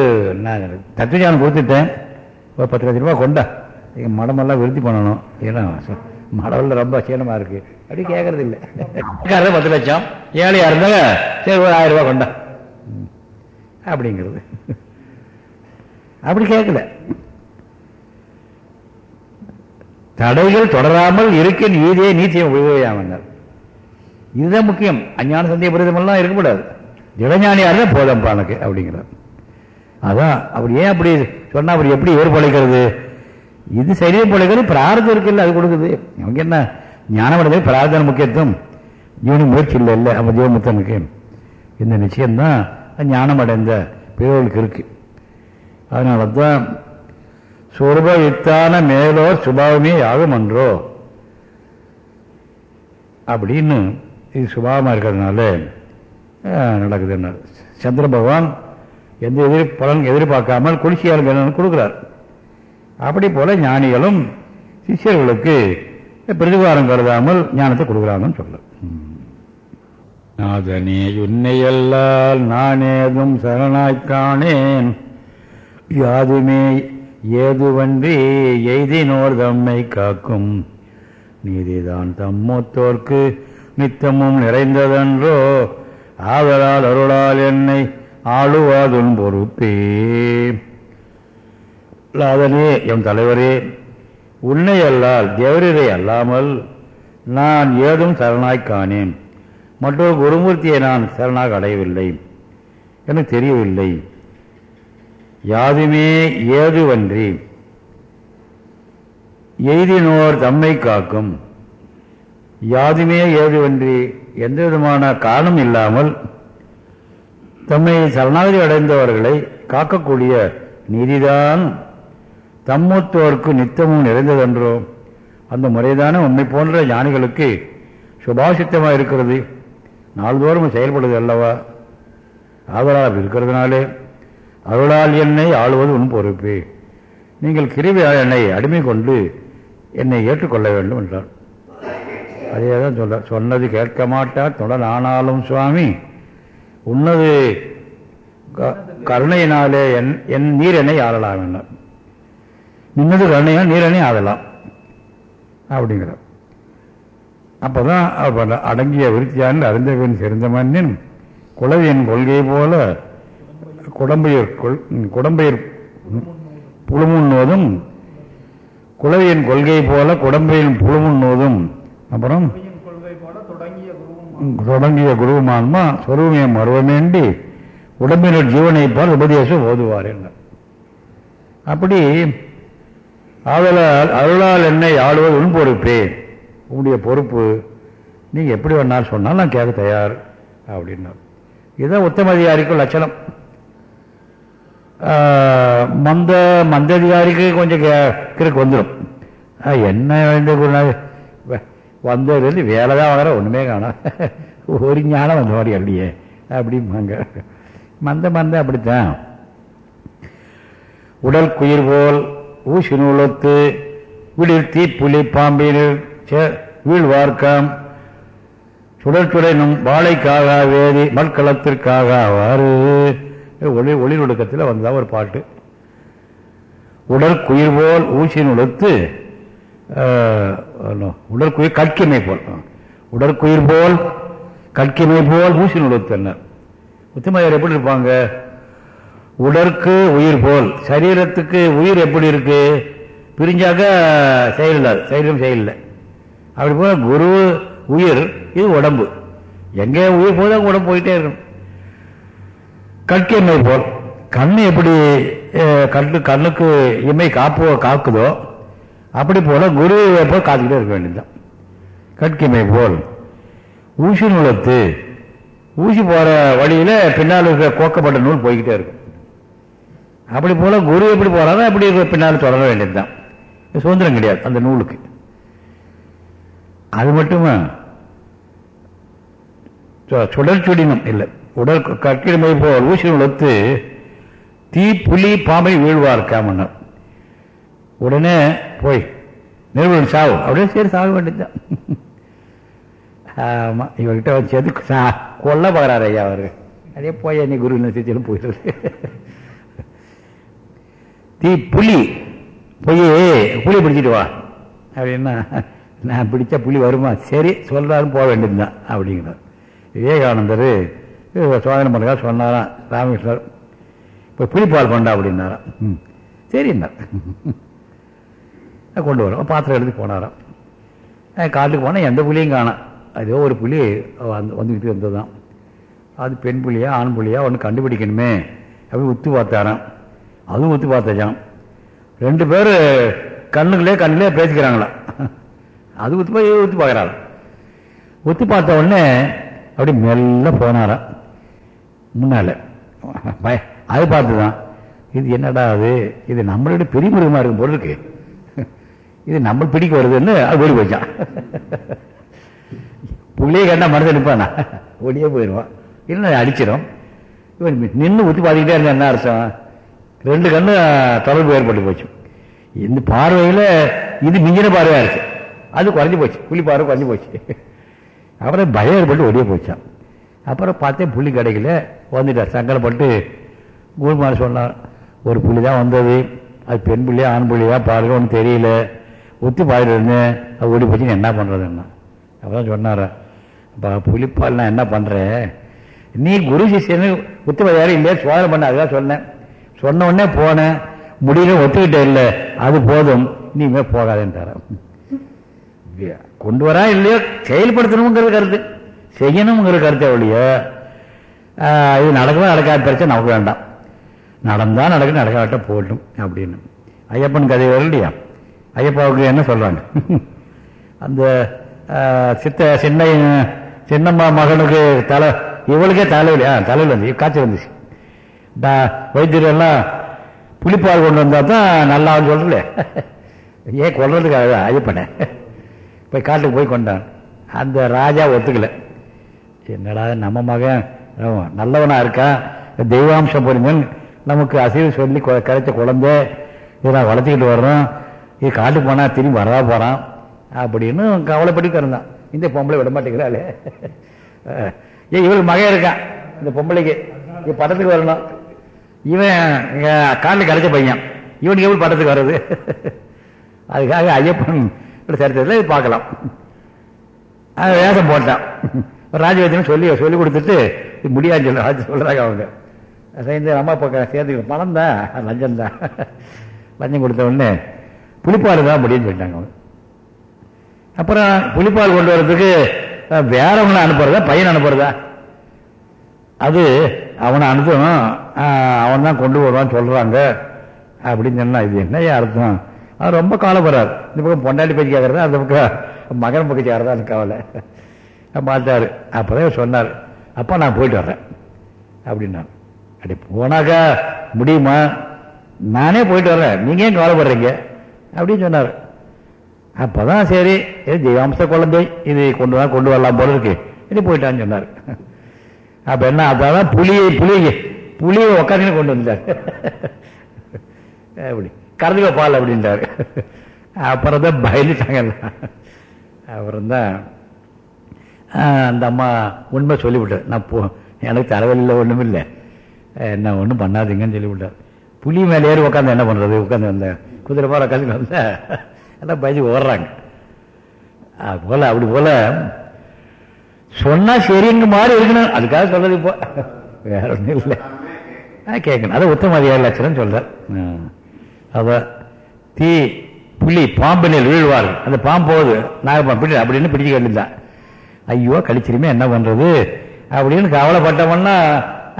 நான் தத்துவஞானம் கொடுத்துட்டேன். ஒரு பத்து லட்ச ரூபா கொண்டா. எங்கள் மடமெல்லாம் விருத்தி பண்ணணும். ஏன்னா மடவில் ரொம்ப சீனமாக இருக்கு. அப்படி கேட்கறது இல்லை பத்து லட்சம். ஏழையா இருந்தாங்க சரி ஒரு ஆயிரம் ரூபாய் கொண்டா. அப்படிங்கிறது. அப்படி கேட்கல தடைகள் தொடராமல் இருக்க நீதியை நீத்தியம் உபயோகியாமன்னார் இதுதான் முக்கியம். அஞ்ஞான சந்திய புரிதமெல்லாம் இருக்கக்கூடாது. திடஞானியா இருந்தால் போதம் பானக்கு அப்படிங்கிறார். அதான் அவர் ஏன் அப்படி சொன்னா அவர் எப்படி ஏற்பழைக்கிறது இது சரியாக பழைக்கிறது பிரார்த்தம் இருக்குல்ல அது கொடுக்குது. அவங்க என்ன ஞானம் அடைந்தது பிரார்த்தனை முக்கியத்துவம்? ஜீவனி முயற்சி இல்லை இல்லை அப்போ ஜீவமுத்தனுக்கு இந்த நிச்சயம்தான் ஞானம் அடைந்த இருக்கு. அதனால தான் சொருப யுத்தான மேலோர் சுபாவமே யாகம் அன்றோ? அப்படின்னு இது சுபாவமாக இருக்கிறதுனால நடக்குது சந்திர பகவான் எந்த எதிர் பலன் எதிர்பார்க்காமல் குளிர்ச்சியாளர்கள் கொடுக்கிறார்? அப்படி போல ஞானிகளும் சிஷியர்களுக்கு பிரதிகாரம் கருதாமல் ஞானத்தை கொடுக்குறாங்கன்னு சொல்ல நாதனே உன்னையல்லால் நானேதும் சரணாய்க்கானேன் யாதுமே ஏதுவன்றி எய்தினோர் தம்மை காக்கும். நீதிதான் தம்மோத்தோர்க்கு நித்தமும் நிறைந்ததன்றோ ஆதலால் அருளால் என்னை ஆளுவாதும் பொறுப்பே அதனே எம் தலைவரே உன்னை அல்லால் தேவரரை அல்லாமல் நான் ஏதும் சரணாய் காணேன். மற்றொரு குருமூர்த்தியை நான் சரணாக அடையவில்லை. எனக்கு தெரியவில்லை. யாதுமே ஏதுவன்றி. எய்தினோர் தம்மை காக்கும். யாதுமே ஏதுவன்றி. எந்த விதமான காரணம் இல்லாமல் தம்மை சரணாகதி அடைந்தவர்களை காக்கக்கூடிய நீதிதான். தம்மூத்தோருக்கு நித்தமும் நிறைந்ததென்றோ அந்த முறைதானே உண்மை போன்ற ஞானிகளுக்கு சுபாசித்தமாக இருக்கிறது. நாள்தோறும் செயல்படுது அல்லவா? ஆதலால் இருக்கிறதுனாலே அருளால் என்னை ஆளுவது உன் பொறுப்பு. நீங்கள் கிருவியால் என்னை அடிமை கொண்டு என்னை ஏற்றுக்கொள்ள வேண்டும் என்றார் அதே தான் சொல்ல சொன்னது கேட்க மாட்டார் தொடர் ஆனாலும் சுவாமி. உன்னது கருணையினாலே என் என் நீரெண்ணை ஆளலாம் என்ன நின்னது கருணையால் நீரனை ஆளலாம் அப்படிங்கிறார். அப்பதான் அடங்கிய விருத்தியான் அறிந்தவன் சிறந்த மன்னன் குலவியின் கொள்கை போல குடம்பையர் குடம்பையர் புழுமுன்னோதும் குலவியின் கொள்கை போல குடம்பையின் புழுமுன்னோதும் அப்புறம் தொடங்கிய குருவுமான்மா சொருவமே மருவமேண்டி உடம்பினர் ஜீவனை பால் உபதேசம் ஓதுவார் என்ன அப்படி ஆதலால் அருளால் என்னை ஆளுவது உன் பொறுப்பே. உன்னுடைய பொறுப்பு. நீ எப்படி வேணாலும் சொன்னாலும் நான் கேட்க தயார் அப்படின்னா இதுதான் உத்தமதிகாரிக்கும் லட்சணம். மந்த மந்த அதிகாரிக்கு கொஞ்சம் கிழக்கு வந்துடும். என்ன வேண்டிய வந்ததுலேருந்து வேலை தான் வாங்குற ஒன்றுமே காணும் ஒரு ஞானம் வந்த மாதிரி அப்படியே அப்படிம்பாங்க. மந்த மந்த அப்படித்தான். உடல் குயிர் போல் ஊசி நூலத்து விடில் தீ புலி பாம்பின் வீழ்வார்க்கம் சுடற்சுடனும் வாழைக்காக வேதி மட்களத்திற்காக அவ்வாறு ஒளி ஒளி நுடுக்கத்தில் வந்தா ஒரு பாட்டு. உடல் குயிர் போல் ஊசி நுழைத்து உடற்குயிர் கற்கிமை போல். உடற்குயிர் போல் கற்கிமை போல் ஊசி நுழுத்தனர். உத்தமையார் எப்படி இருப்பாங்க? உடற்கு உயிர் போல். சரீரத்துக்கு உயிர் எப்படி இருக்கு? பிரிஞ்சாக்க செயலில்லாது சரீரம் செயலில்லை. அப்படி போல குரு உயிர் இது உடம்பு. எங்கே உயிர் போதா உடம்பு போயிட்டே இருக்கும் கற்கெண்ணை போல். கண் எப்படி கண்ணு கண்ணுக்கு இமை காப்போ காக்குதோ அப்படி போல குருவை போல் காத்துக்கிட்டே இருக்க வேண்டியதுதான். கற்கிமை போல். ஊசி நூலத்து ஊசி போற வழியில பின்னால் இருக்கிற கோக்கப்பட்ட நூல் போய்கிட்டே இருக்கும். அப்படி போல குரு எப்படி போறாரோ அப்படி இருக்க பின்னால் தொடர வேண்டியதுதான். சுதந்திரம் கிடையாது அந்த நூலுக்கு. அது மட்டுமா? சுடற்சுடினம் இல்லை. உடல் கற்கிழமை போல் ஊசி நுழைத்து தீ புலி பாம்பை வீழ்வார்க்காமன்னர் உடனே போய் நிறுவனம் சாவு. அப்படியே சரி சாக வேண்டியதுதான். ஆமா இவர்கிட்ட வச்சு சா கொல்ல போகிறார் ஐயா அவரு. அதே போய் நீ குரு நிச்சயம் போயிடுறது தீ புலி போய் புலி பிடிச்சிட்டு வா. அப்படின்னா நான் பிடிச்சா புலி வருமா? சரி சொல்றாரும் போக வேண்டியதுதான் அப்படிங்கிறார். விவேகானந்தர் சோதனை பண்ணுறா சொன்னாராம் ராமகிருஷ்ணர். இப்போ புளிப்பால் பண்ணா அப்படின்னாராம். ம். சரிண்ணா கொண்டு வரும் பாத்திரம் எடுத்து போனாராம் காட்டுக்கு போனால் எந்த புலியும் காணும் அதோ ஒரு புலி வந்து வந்துக்கிட்டு இருந்ததுதான் அது பெண் புலியா ஆண் புலியா ஒன்று கண்டுபிடிக்கணுமே அப்படி உத்து பார்த்தாராம் அதுவும் உத்து பார்த்தாச்சான் ரெண்டு பேர் கண்ணுங்களே கண்ணுலேயே பேசிக்கிறாங்களாம் அது உத்து போய் உத்து பார்க்குறாள் உத்து பார்த்த உடனே அப்படி மெல்ல போனாராம் முன்னால பய அது பார்த்துதான் இது என்னடா அது இது நம்மளோட பெரிய மிருகமாக இருக்கும் போல இது நம்ம பிடிக்க வருதுன்னு அது ஓடி போச்சான் புள்ளைய கண்டா மனசு நிற்பானா ஓடியே போயிடுவான். இல்லை அடிச்சிடும் இவன் நின்று ஊற்றி பார்த்துக்கிட்டே இருந்தா என்ன அர்த்தம்? ரெண்டு கண்ணு தொடர்பு ஏற்பட்டு போச்சு. இந்த பார்வையில் இது மிஞ்சின பார்வையாக இருக்கு. அது குறைஞ்சி போச்சு. புள்ளி பார்வை குறைஞ்சி போச்சு. அப்புறம் பயம் ஏற்பட்டு ஓடியே போச்சான் அப்புறம் பார்த்தேன் புள்ளி கிடைக்கல வந்துட்டார். சங்கடப்பட்டு குருமார் சொன்னார் ஒரு புள்ளி தான் வந்தது. அது பெண் புள்ளியா ஆண் புள்ளியா? பாருங்க ஒன்றும் தெரியல. ஒத்து பார்த்துட்டு இருந்தேன் அது ஓடி போச்சுன்னு என்ன பண்ணுறதுன்னா அப்பதான் சொன்னார் அப்போ புலிப்பால் நான் என்ன பண்ணுறேன் நீ குரு சிஷியனு உத்தம யாரும் இல்லையா? சோதனை பண்ண அதுதான் சொன்னேன். சொன்ன உடனே போனேன். முடியல ஒத்துக்கிட்டே இல்லை. அது போதும். நீமே போகாதேன்றார கொண்டு வரா இல்லையோ? செயல்படுத்தணுங்கிற கருத்து. செய்யணுங்கிற கருத்தை ஒழிய இது நடக்கவே நடக்காத பிரச்சனை நமக்கு வேண்டாம். நடந்தால் நடக்க நடக்காட்ட போட்டும் அப்படின்னு. ஐயப்பன் கதை வரும் இல்லையா? ஐயப்பாவுக்கு என்ன சொல்றாங்க? அந்த சித்த சின்ன சின்னம்மா மகனுக்கு தலை இவளுக்கே தலையில் ஆ தலையில் வந்து காய்ச்சல் வந்துச்சு. டா- வைத்தியர் எல்லாம் புளிப்பால் கொண்டு வந்தால் தான் நல்லாவும் சொல்றல ஏன் கொள்றதுக்காக ஐயப்பனை? போய் காட்டுக்கு போய் கொண்டான். அந்த ராஜா ஒத்துக்கல. என்னடா நம்ம மகன் நல்லவனாக நல்லவனா இருக்கான் தெய்வாம்சம் பொறிஞன் நமக்கு அசைவு சொல்லி கொ- கிடைச்ச குழந்தை இதெல்லாம் நான் வளர்த்துக்கிட்டு வர்றோம் இது காட்டு போனா திரும்பி வரதா போறான் அப்படின்னு கவலைப்பட்டு தான் இந்த பொம்பளை விட மாட்டேங்கிறாளே. ஏ இவளுக்கு மகன் இருக்கான் இந்த பொம்பளைக்கு. இது படத்துக்கு வரணும். இவன் இங்க காலில் கரைச்ச பையன். இவனுக்கு எவ்வளோ படத்துக்கு வர்றது? அதுக்காக ஐயப்பன் சரித்திரத்தில் இது பார்க்கலாம். அது வேஷம் போட்டான். ராஜவேத்தியம் சொல்லி சொல்லி கொடுத்துட்டு இது முடியாது சொல்ல அது அவங்க. சேர்ந்து அம்மா பக்கம் சேர்ந்து பணம் தான் லஞ்சம் தான். லஞ்சம் கொடுத்த உடனே புளிப்பால் தான் முடியும்னு சொல்லிட்டாங்க அவங்க. அப்புறம் புளிப்பால் கொண்டு வர்றதுக்கு வேறவங்களை அனுப்புறதா பையன் அனுப்புறதா? அது அவனை அனுப்பணும். அவன் தான் கொண்டு வருவான்னு சொல்றாங்க. அப்படின்னு சொன்னா இது என்ன அர்த்தம்? அவர் ரொம்ப கவலைப்படுறார். இந்த பக்கம் பொண்டாட்டி பேச்சு கேட்கறது அந்த பக்கம் மகன் பக்கம் கவலை. பார்த்தாரு அப்பதான் சொன்னார். அப்பா நான் போயிட்டு வர்றேன். அப்படின்னாரு. அப்படி போனாக்கா முடியுமா? நானே போயிட்டு வர்றேன். நீங்க ஏன் கவலைப்படுறீங்க? அப்படின்னு சொன்னார். அப்போதான் சரி இது தெய்வாம்ச குழந்தை இது கொண்டு தான் கொண்டு வரலாம் போல இருக்கு. இது போயிட்டான்னு சொன்னார். அப்போ என்ன அதான் புளியை புளியை புளியை உக்காந்து கொண்டு வந்தார். அப்படி கறந்துக்க பால் அப்படின்றாரு. அப்புறம் தான் பயந்துட்டாங்க அப்புறம் தான் அந்த அம்மா உண்மை சொல்லிவிட்டார். நான் போ எனக்கு தலைவலியில் ஒன்றும் இல்லை. என்ன ஒன்றும் பண்ணாதீங்கன்னு சொல்லிவிட்டார். புளி மேலே ஏறி உட்காந்து என்ன பண்ணுறது உட்காந்து வந்தேன் குதிரை போல கல்வி வந்த எல்லாம் பயந்து ஓடுறாங்க. அது போல அப்படி போல. சொன்னா சரிங்க மாதிரி இருக்கணும். அதுக்காக சொல்றது இப்போ வேற ஒன்றும் இல்லை. கேட்கணும் அது உத்தம அதிகார லட்சணம் சொல்ற. அவ தீ புலி பாம்பினில் வீழ்வார்கள். அந்த பாம்பு போகுது. நாகப்பாம்பு பிடி அப்படின்னு பிடிச்சு வேண்டியதான் ஐயோ கழிச்சிருமே என்ன பண்றது? அப்படின்னு கவலைப்பட்டவன்னா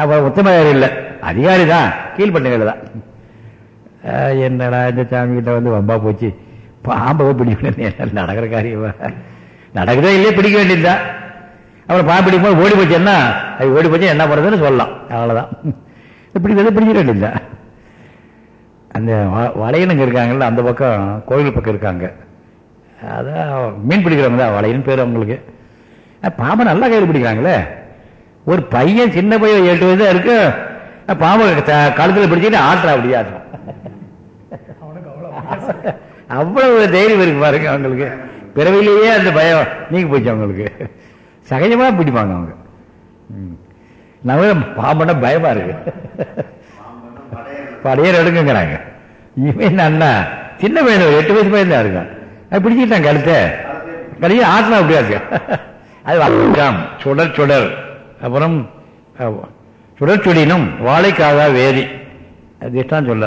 அப்போ உத்தம அதிகாரி இல்லை. அதிகாரி தான் கீழ்பட்டங்கள் தான் என்னடா இந்த சாமி கிட்ட வந்து வம்பா போச்சு? பாம்பை பிடிக்கணும் நடக்கிற காரியமா? நடக்குதோ இல்லையே பிடிக்க வேண்டியதுதான் அப்புறம் பாம்பு பிடிக்கும் போது ஓடி போச்சுன்னா அது ஓடி போச்சு என்ன பண்ணுறதுன்னு சொல்லலாம். அவ்வளோதான் பிடிக்கிறது பிடிக்க வேண்டியதுதான் அந்த வளையனுங்க இருக்காங்கல்ல அந்த பக்கம் கோயில் பக்கம் இருக்காங்க. அதான் மீன் பிடிக்கிறவங்க தான் வளையன் பேர் அவங்களுக்கு. பாம்பை நல்லா கையில் பிடிக்கிறாங்களே. ஒரு பையன் சின்ன பையன் எட்டு வயதாக தான் இருக்கு பாம்பு பாம்பை பிடிச்சிட்டு ஆட்டுறா அப்படியே ஆட்டுறான். அவ்வளவு தைரியம் இருக்கு பாருங்க அவங்களுக்கு. பிறவிலேயே அந்த பயம் நீங்க போச்சு அவங்களுக்கு. சகஜமா பிடிப்பாங்க அவங்க. நம்ம பாம்பன பயமா இருக்கு. படையர் எடுக்குங்கிறாங்க. இவன் அண்ணா? சின்ன பையன் ஒரு எட்டு வயசு பையன் தான் இருக்கான். அது பிடிச்சிட்டான் கழுத்தை. கடைசி ஆட்டினா அப்படியா இருக்கு. அது வழக்கம் சுடர் சுடர். அப்புறம் சுடர் சுடினும் வாழைக்காக வேதி. அது இஷ்டம் சொல்ல.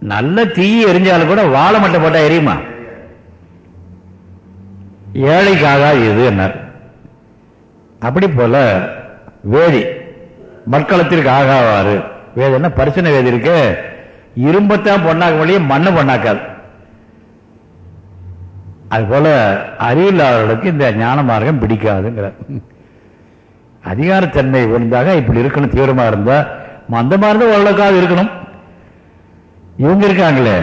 நல்ல தீ எரிஞ்சாலும் கூட வாழை மட்டும் போட்டா எரியுமா? ஏழைக்காக இது என்ன அப்படி போல வேதி மட்களத்திற்கு ஆகாவாறு. என்ன? பரிசன வேதி இருக்கு. இரும்பத்தான் பொண்ணாக்க வழியே மண்ணை பொண்ணாக்காது. அது போல அறிவில்லாதவர்களுக்கு இந்த ஞான மார்க்கம் பிடிக்காதுங்கிற அதிகாரத்தன்மை இருந்தாக இப்படி இருக்கணும் தீவிரமா இருந்தா மந்தமா இருந்தா ஓரளவுக்காக இருக்கணும். இவங்க இருக்காங்களே.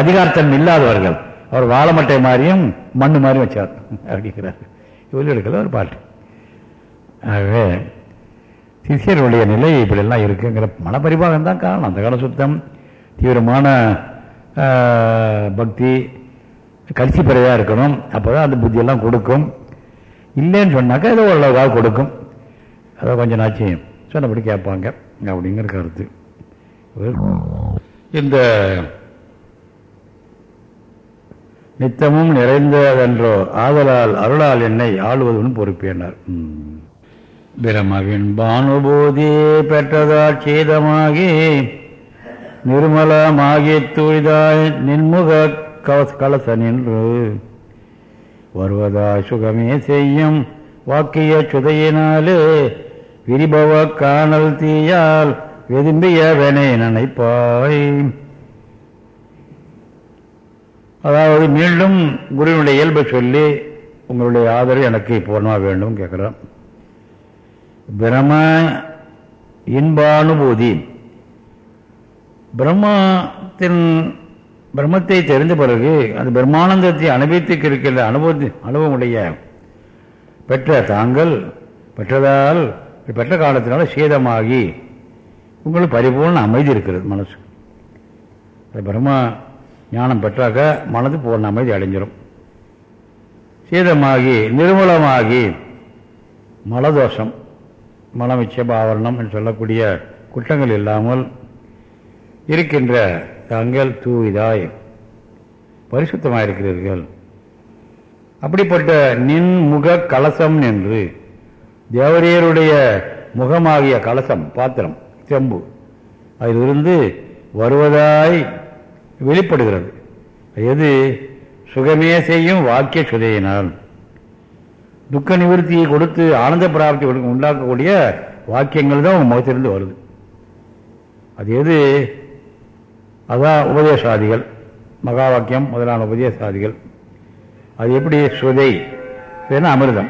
அதிகாரத்தன் அதிகாரத்தன்மை இல்லாதவர்கள். அவர் வாழைமட்டை மாதிரியும் மண்ணு மாதிரியும் வச்சார். அப்படிங்கிறார். இவர்களுக்கு ஒரு பாட்டு. ஆகவே சிஷியர்களுடைய நிலை இப்படியெல்லாம் இருக்குங்கிற மனப்பரிபாகம் தான் காரணம். அந்த கால சுத்தம் தீவிரமான பக்தி கட்சி பிறையா இருக்கணும். அப்பதான் அந்த புத்தியெல்லாம் கொடுக்கும். இல்லைன்னு சொன்னாக்கா ஏதோ ஓரளவுக்காக கொடுக்கும். அதை கொஞ்சம் நாச்சு சொன்னபடி கேட்பாங்க. அப்படிங்கிற கருத்து. இந்த நித்தமும் நிறைந்ததென்றோ ஆதலால் அருளால் என்னை ஆளுவதுன்னு பொறுப்பேனார். பிரமவின் பானுபூதி பெற்றதால் சேதமாகி நிர்மலமாகி தூய்தாய் நின்முக கலச நின்று வருவதா சுகமே செய்யும் வாக்கிய சுதையினாலே விரிபவ காணல் தீயால் வெதும்பியவனை நினைப்பாய் அதாவது மீண்டும் குருவினுடைய இயல்பை சொல்லி உங்களுடைய ஆதரவு எனக்கு பூர்ணமாக வேண்டும் கேட்கிறோம் பிரம இன்பானுபூதி. பிரம்மத்தின் பிரம்மத்தை தெரிந்த பிறகு அந்த பிரம்மானந்தத்தை அனுபவித்துக்கு இருக்கின்ற அனுபவத்தின் அனுபவமுடைய பெற்ற தாங்கள் பெற்றதால் பெற்ற காலத்தினால சீதமாகி உங்களுக்கு பரிபூர்ண அமைதி இருக்கிறது மனசு பிரம்மா ஞானம் பெற்றாக்க மனது பூர்ண அமைதி அடைஞ்சிடும் சீதமாகி நிர்மூலமாகி மலதோஷம் மலமிச்சப ஆவரணம் என்று சொல்லக்கூடிய குற்றங்கள் இல்லாமல் இருக்கின்ற தாங்கள் தூவிதாய் பரிசுத்தமாக இருக்கிறீர்கள். அப்படிப்பட்ட நின்முக கலசம் என்று தேவரியருடைய முகமாகிய கலசம் பாத்திரம். தெம்பு. அதிலிருந்து வருவதாய் வெளிப்படுகிறது. எது? சுகமே செய்யும் வாக்கிய சுதையினால். துக்க நிவர்த்தியை கொடுத்து ஆனந்த பிராப்தி உண்டாக்கக்கூடிய வாக்கியங்கள் தான் உங்கள் முகத்திலிருந்து வருது. அது எது? அதான் உபதேசாதிகள். மகா வாக்கியம் முதலான உபதேசாதிகள். அது எப்படி? சுதை. அமிர்தம்?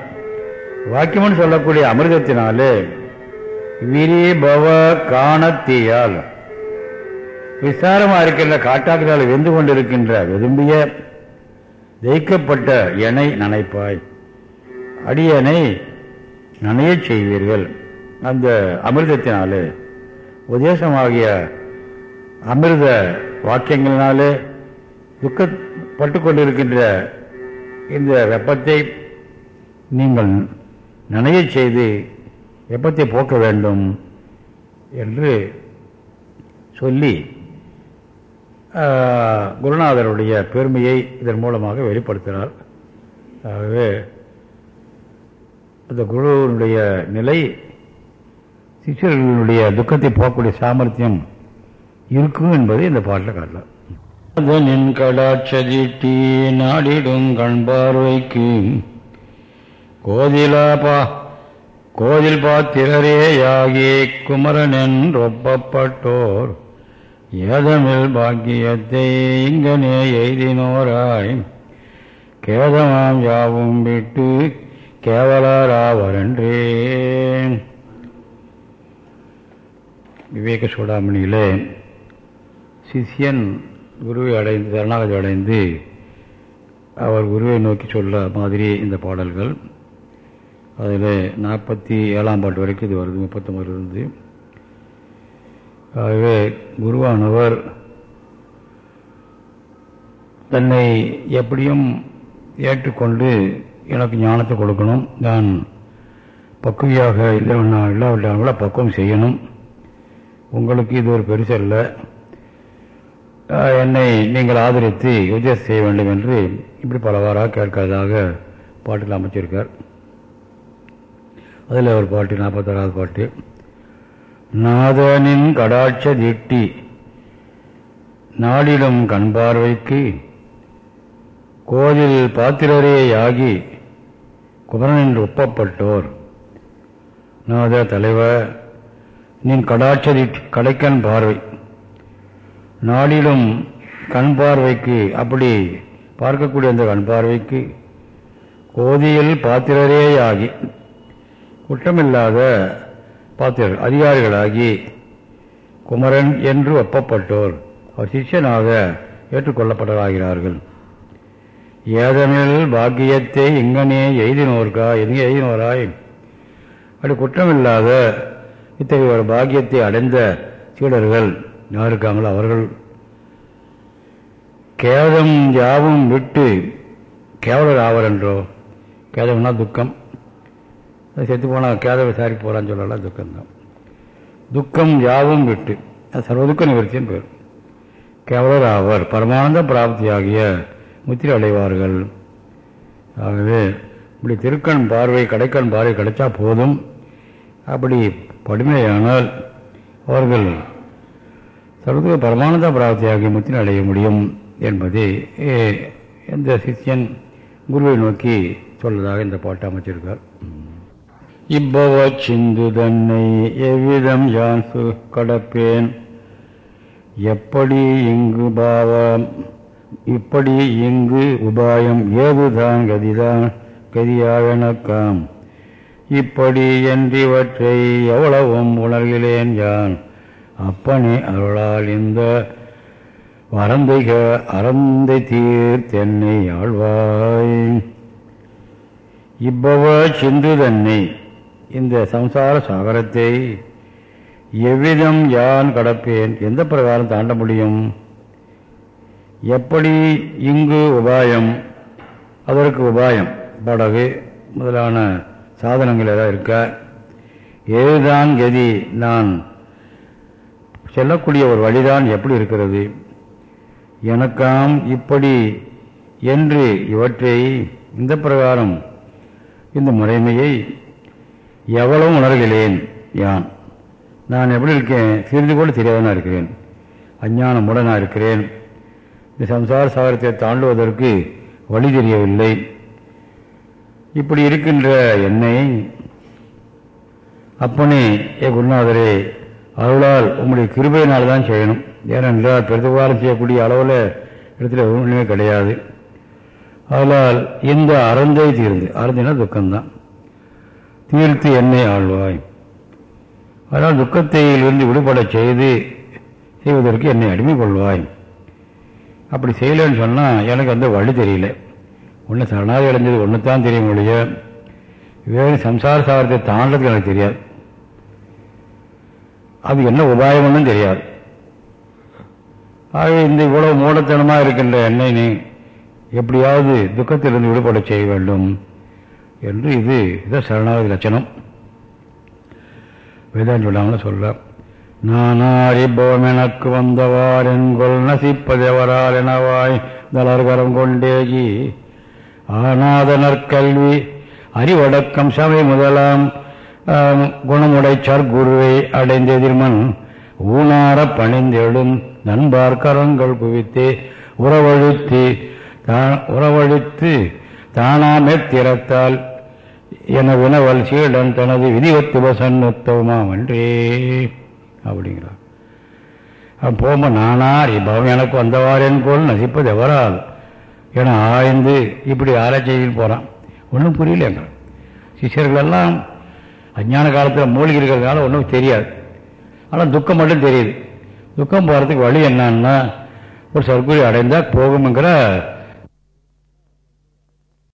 வாக்கியம்னு சொல்லக்கூடிய அமிர்தத்தினாலே விரிபவ காணத்தியால். விசாரமாக இருக்கின்ற காட்டாக்களால் வெந்து கொண்டிருக்கின்ற விரும்பிய ஜெயிக்கப்பட்ட எனை நனைப்பாய். அடியனை நனையச் செய்வீர்கள். அந்த அமிர்தத்தினாலே உதேசமாகிய அமிர்த வாக்கியங்களினாலே துக்கப்பட்டு கொண்டிருக்கின்ற இந்த வெப்பத்தை நீங்கள் நனைய செய்து வெப்பத்தை போக்க வேண்டும் என்று சொல்லி குருநாதருடைய பெருமையை இதன் மூலமாக வெளிப்படுத்தினார். ஆகவே அந்த குருவினுடைய நிலை சிஷியர்களுடைய துக்கத்தை போகக்கூடிய சாமர்த்தியம் இருக்கும் என்பதை இந்த பாட்டில் காட்டலாம். அதனின் கடாட்சதிட்டி நாடிடும் கண்பார்வைக்கு கோதிலா பா கோதில் பாத்திரரேயாகி குமரனென் ஒப்பப்பட்டோர் ஏதமில் பாக்கியத்தை இங்கனே எய்தினோராய். கேதமாம் யாவும் விட்டு கேவலராவரன்றே விவேக சூடாமணியிலே சிஷியன் குருவை அடைந்து சரணாகதி அடைந்து அவர் குருவை நோக்கி சொல்ல மாதிரி இந்த பாடல்கள். அதில் நாற்பத்தி ஏழாம் பாட்டு வரைக்கும் இது வருது முப்பத்தொம்பதுலேருந்து ஆகவே குருவானவர் தன்னை எப்படியும் ஏற்றுக்கொண்டு எனக்கு ஞானத்தை கொடுக்கணும். நான் பக்குவியாக இல்லை இல்லாவிட்டாலும் கூட பக்குவம் செய்யணும். உங்களுக்கு இது ஒரு பெருசல்ல என்னை நீங்கள் ஆதரித்து உபதேசம் செய்ய வேண்டும் என்று இப்படி பலவாறாக கேட்கிறதாக பாட்டில் அமைச்சிருக்கார். அதில் ஒரு பாட்டு நாற்பத்தாறாவது பாட்டு. நாதனின் கடாட்ச திட்டி நாளிடம் கண் பார்வைக்கு கோதில் பாத்திரரேயாகி குமரனின் ஒப்பப்பட்டோர். நாத தலைவர் நின் கடாட்சதி கடைக்கண் பார்வை. நாடிலும் கண் பார்வைக்கு அப்படி பார்க்கக்கூடிய அந்த கண் பார்வைக்கு கோதியில் பாத்திரரேயாகி குற்றமில்லாத பாத்திரர்கள் அதிகாரிகளாகி குமரன் என்று ஒப்பப்பட்டோர். அவர் சிஷ்யனாக ஏற்றுக்கொள்ளப்பட்டவராகிறார்கள். ஏதமில் பாக்கியத்தை இங்கனே எய்தினோர்கா எங்கே எய்தினோராய்? அப்படி குற்றமில்லாத இத்தகைய ஒரு பாக்கியத்தை அடைந்த சீடர்கள் யார் இருக்காங்களோ அவர்கள் கேதம் யாவும் விட்டு கேவலர் ஆவர் என்றோ கேதம்னா துக்கம். செத்து போனால் கேத விசாரி போகிறான்னு சொல்லலாம் துக்கம்தான். துக்கம் யாவும் விட்டு அது சர்வதுக்க நிவர்த்தின்னு பேர். கேவலர் ஆவர் பரமானந்த பிராப்தியாகிய முத்திரை அடைவார்கள். ஆகவே இப்படி திருக்கண் பார்வை கடைக்கண் பார்வை கிடைச்சா போதும். அப்படி படுமையானால் அவர்கள் சர்வதுக பரமானந்த பிராப்தியாகி முத்திரை அடைய முடியும் என்பதை எந்த சிஷ்யன் குருவை நோக்கி சொல்லதாக இந்த பாட்டை அமைச்சிருக்கார். இப்பவ சிந்து தன்னை எவ்விதம் யான் கடப்பேன்? எப்படி இங்கு பாவம்? இப்படி இங்கு உபாயம் ஏதுதான் கதிதான் கதியாகனக்காம் இப்படி என்றிவற்றை எவ்வளவும் உணர்கிறேன் யான்? அப்பனே அருளால் இந்த வரந்தைக அறந்தை தீர் தென்னை ஆழ்வாய். இப்பவ சிந்து தன்னை இந்த சம்சார சாகரத்தை எவ்விதம் யான் கடப்பேன்? எந்த பிரகாரம் தாண்ட முடியும்? எப்படி இங்கு உபாயம்? அதற்கு உபாயம். படகு முதலான சாதனங்கள் ஏதாவது இருக்க. ஏதுதான் கதி நான் செல்லக்கூடிய ஒரு வழிதான் எப்படி இருக்கிறது? எனக்காம் இப்படி என்று இவற்றை இந்த பிரகாரம் இந்த முறைமையை எவ்வளவு உணர்கிறேன் யான்? நான் எப்படி இருக்கேன்? சிறிது கூட தெரியாதனா இருக்கிறேன். அஞ்ஞானமுடனா இருக்கிறேன். இந்த சம்சார சாகரத்தை தாண்டுவதற்கு வழி தெரியவில்லை. இப்படி இருக்கின்ற என்னை அப்பனே ஏ குருநாதரே அருளால் உங்களுடைய கிருபையினால் தான் செய்யணும். ஏனென்றால் பிரதிபாரம் செய்யக்கூடிய அளவில் இடத்துல ஒன்றுமே கிடையாது. அதனால் இந்த அறந்தே தீர்ந்து அறந்தினா துக்கம்தான். தீர்த்து என்னை ஆழ்வாய் அதனால் துக்கத்தையிலிருந்து விடுபட செய்து செய்வதற்கு என்னை அடிமை கொள்வாய் அப்படி செய்யலன்னு சொன்னால் எனக்கு அந்த வழி தெரியல. ஒன்று சரணாதி அடைஞ்சது ஒன்று தான் தெரியும் ஒழிய வேறு சம்சார சாகரத்தை தாண்டதுக்கு எனக்கு தெரியாது. அது என்ன உபாயம்னு தெரியாது. ஆகவே இந்த இவ்வளவு மூடத்தனமாக இருக்கின்ற என்னை நீ எப்படியாவது துக்கத்திலிருந்து விடுபட செய்ய வேண்டும். என்று இது இதை சரணாகதி லட்சணம். வேதாந்தி விடாமல் சொல்ல நானாரிபோம் எனக்கு வந்தவார் என்கொள் நசிப்பதெவரால் எனவாய் தளர்கரம் கொண்டேகி. ஆனாதனர் கல்வி அறிவடக்கம் சபை முதலாம் குணமுடைச்சார் குருவை அடைந்த எதிர்மன் ஊனார பணிந்தெழும் நண்பார் கரங்கள் குவித்து உறவழுத்து உறவழித்து தானாமே திறத்தால் என வினவல் சீடன் தனது விதிவத்து சன்னத்துவமாம் அன்றே அப்படிங்கிறார் போகும்போது நானார் இப்பவன் எனக்கு வந்தவாறேன் போல் நசிப்பது எவரால்? என ஆய்ந்து இப்படி ஆராய்ச்சியில் போகிறான் ஒன்றும் புரியலங்க. சிஷியர்களெல்லாம் அஞ்ஞான காலத்தில் மூழ்கி இருக்கிறதுனால ஒன்றும் தெரியாது. ஆனால் துக்கம் மட்டும் தெரியுது. துக்கம் போகிறதுக்கு வழி என்னன்னா ஒரு சர்க்குரி அடைந்தால் போகுங்கிற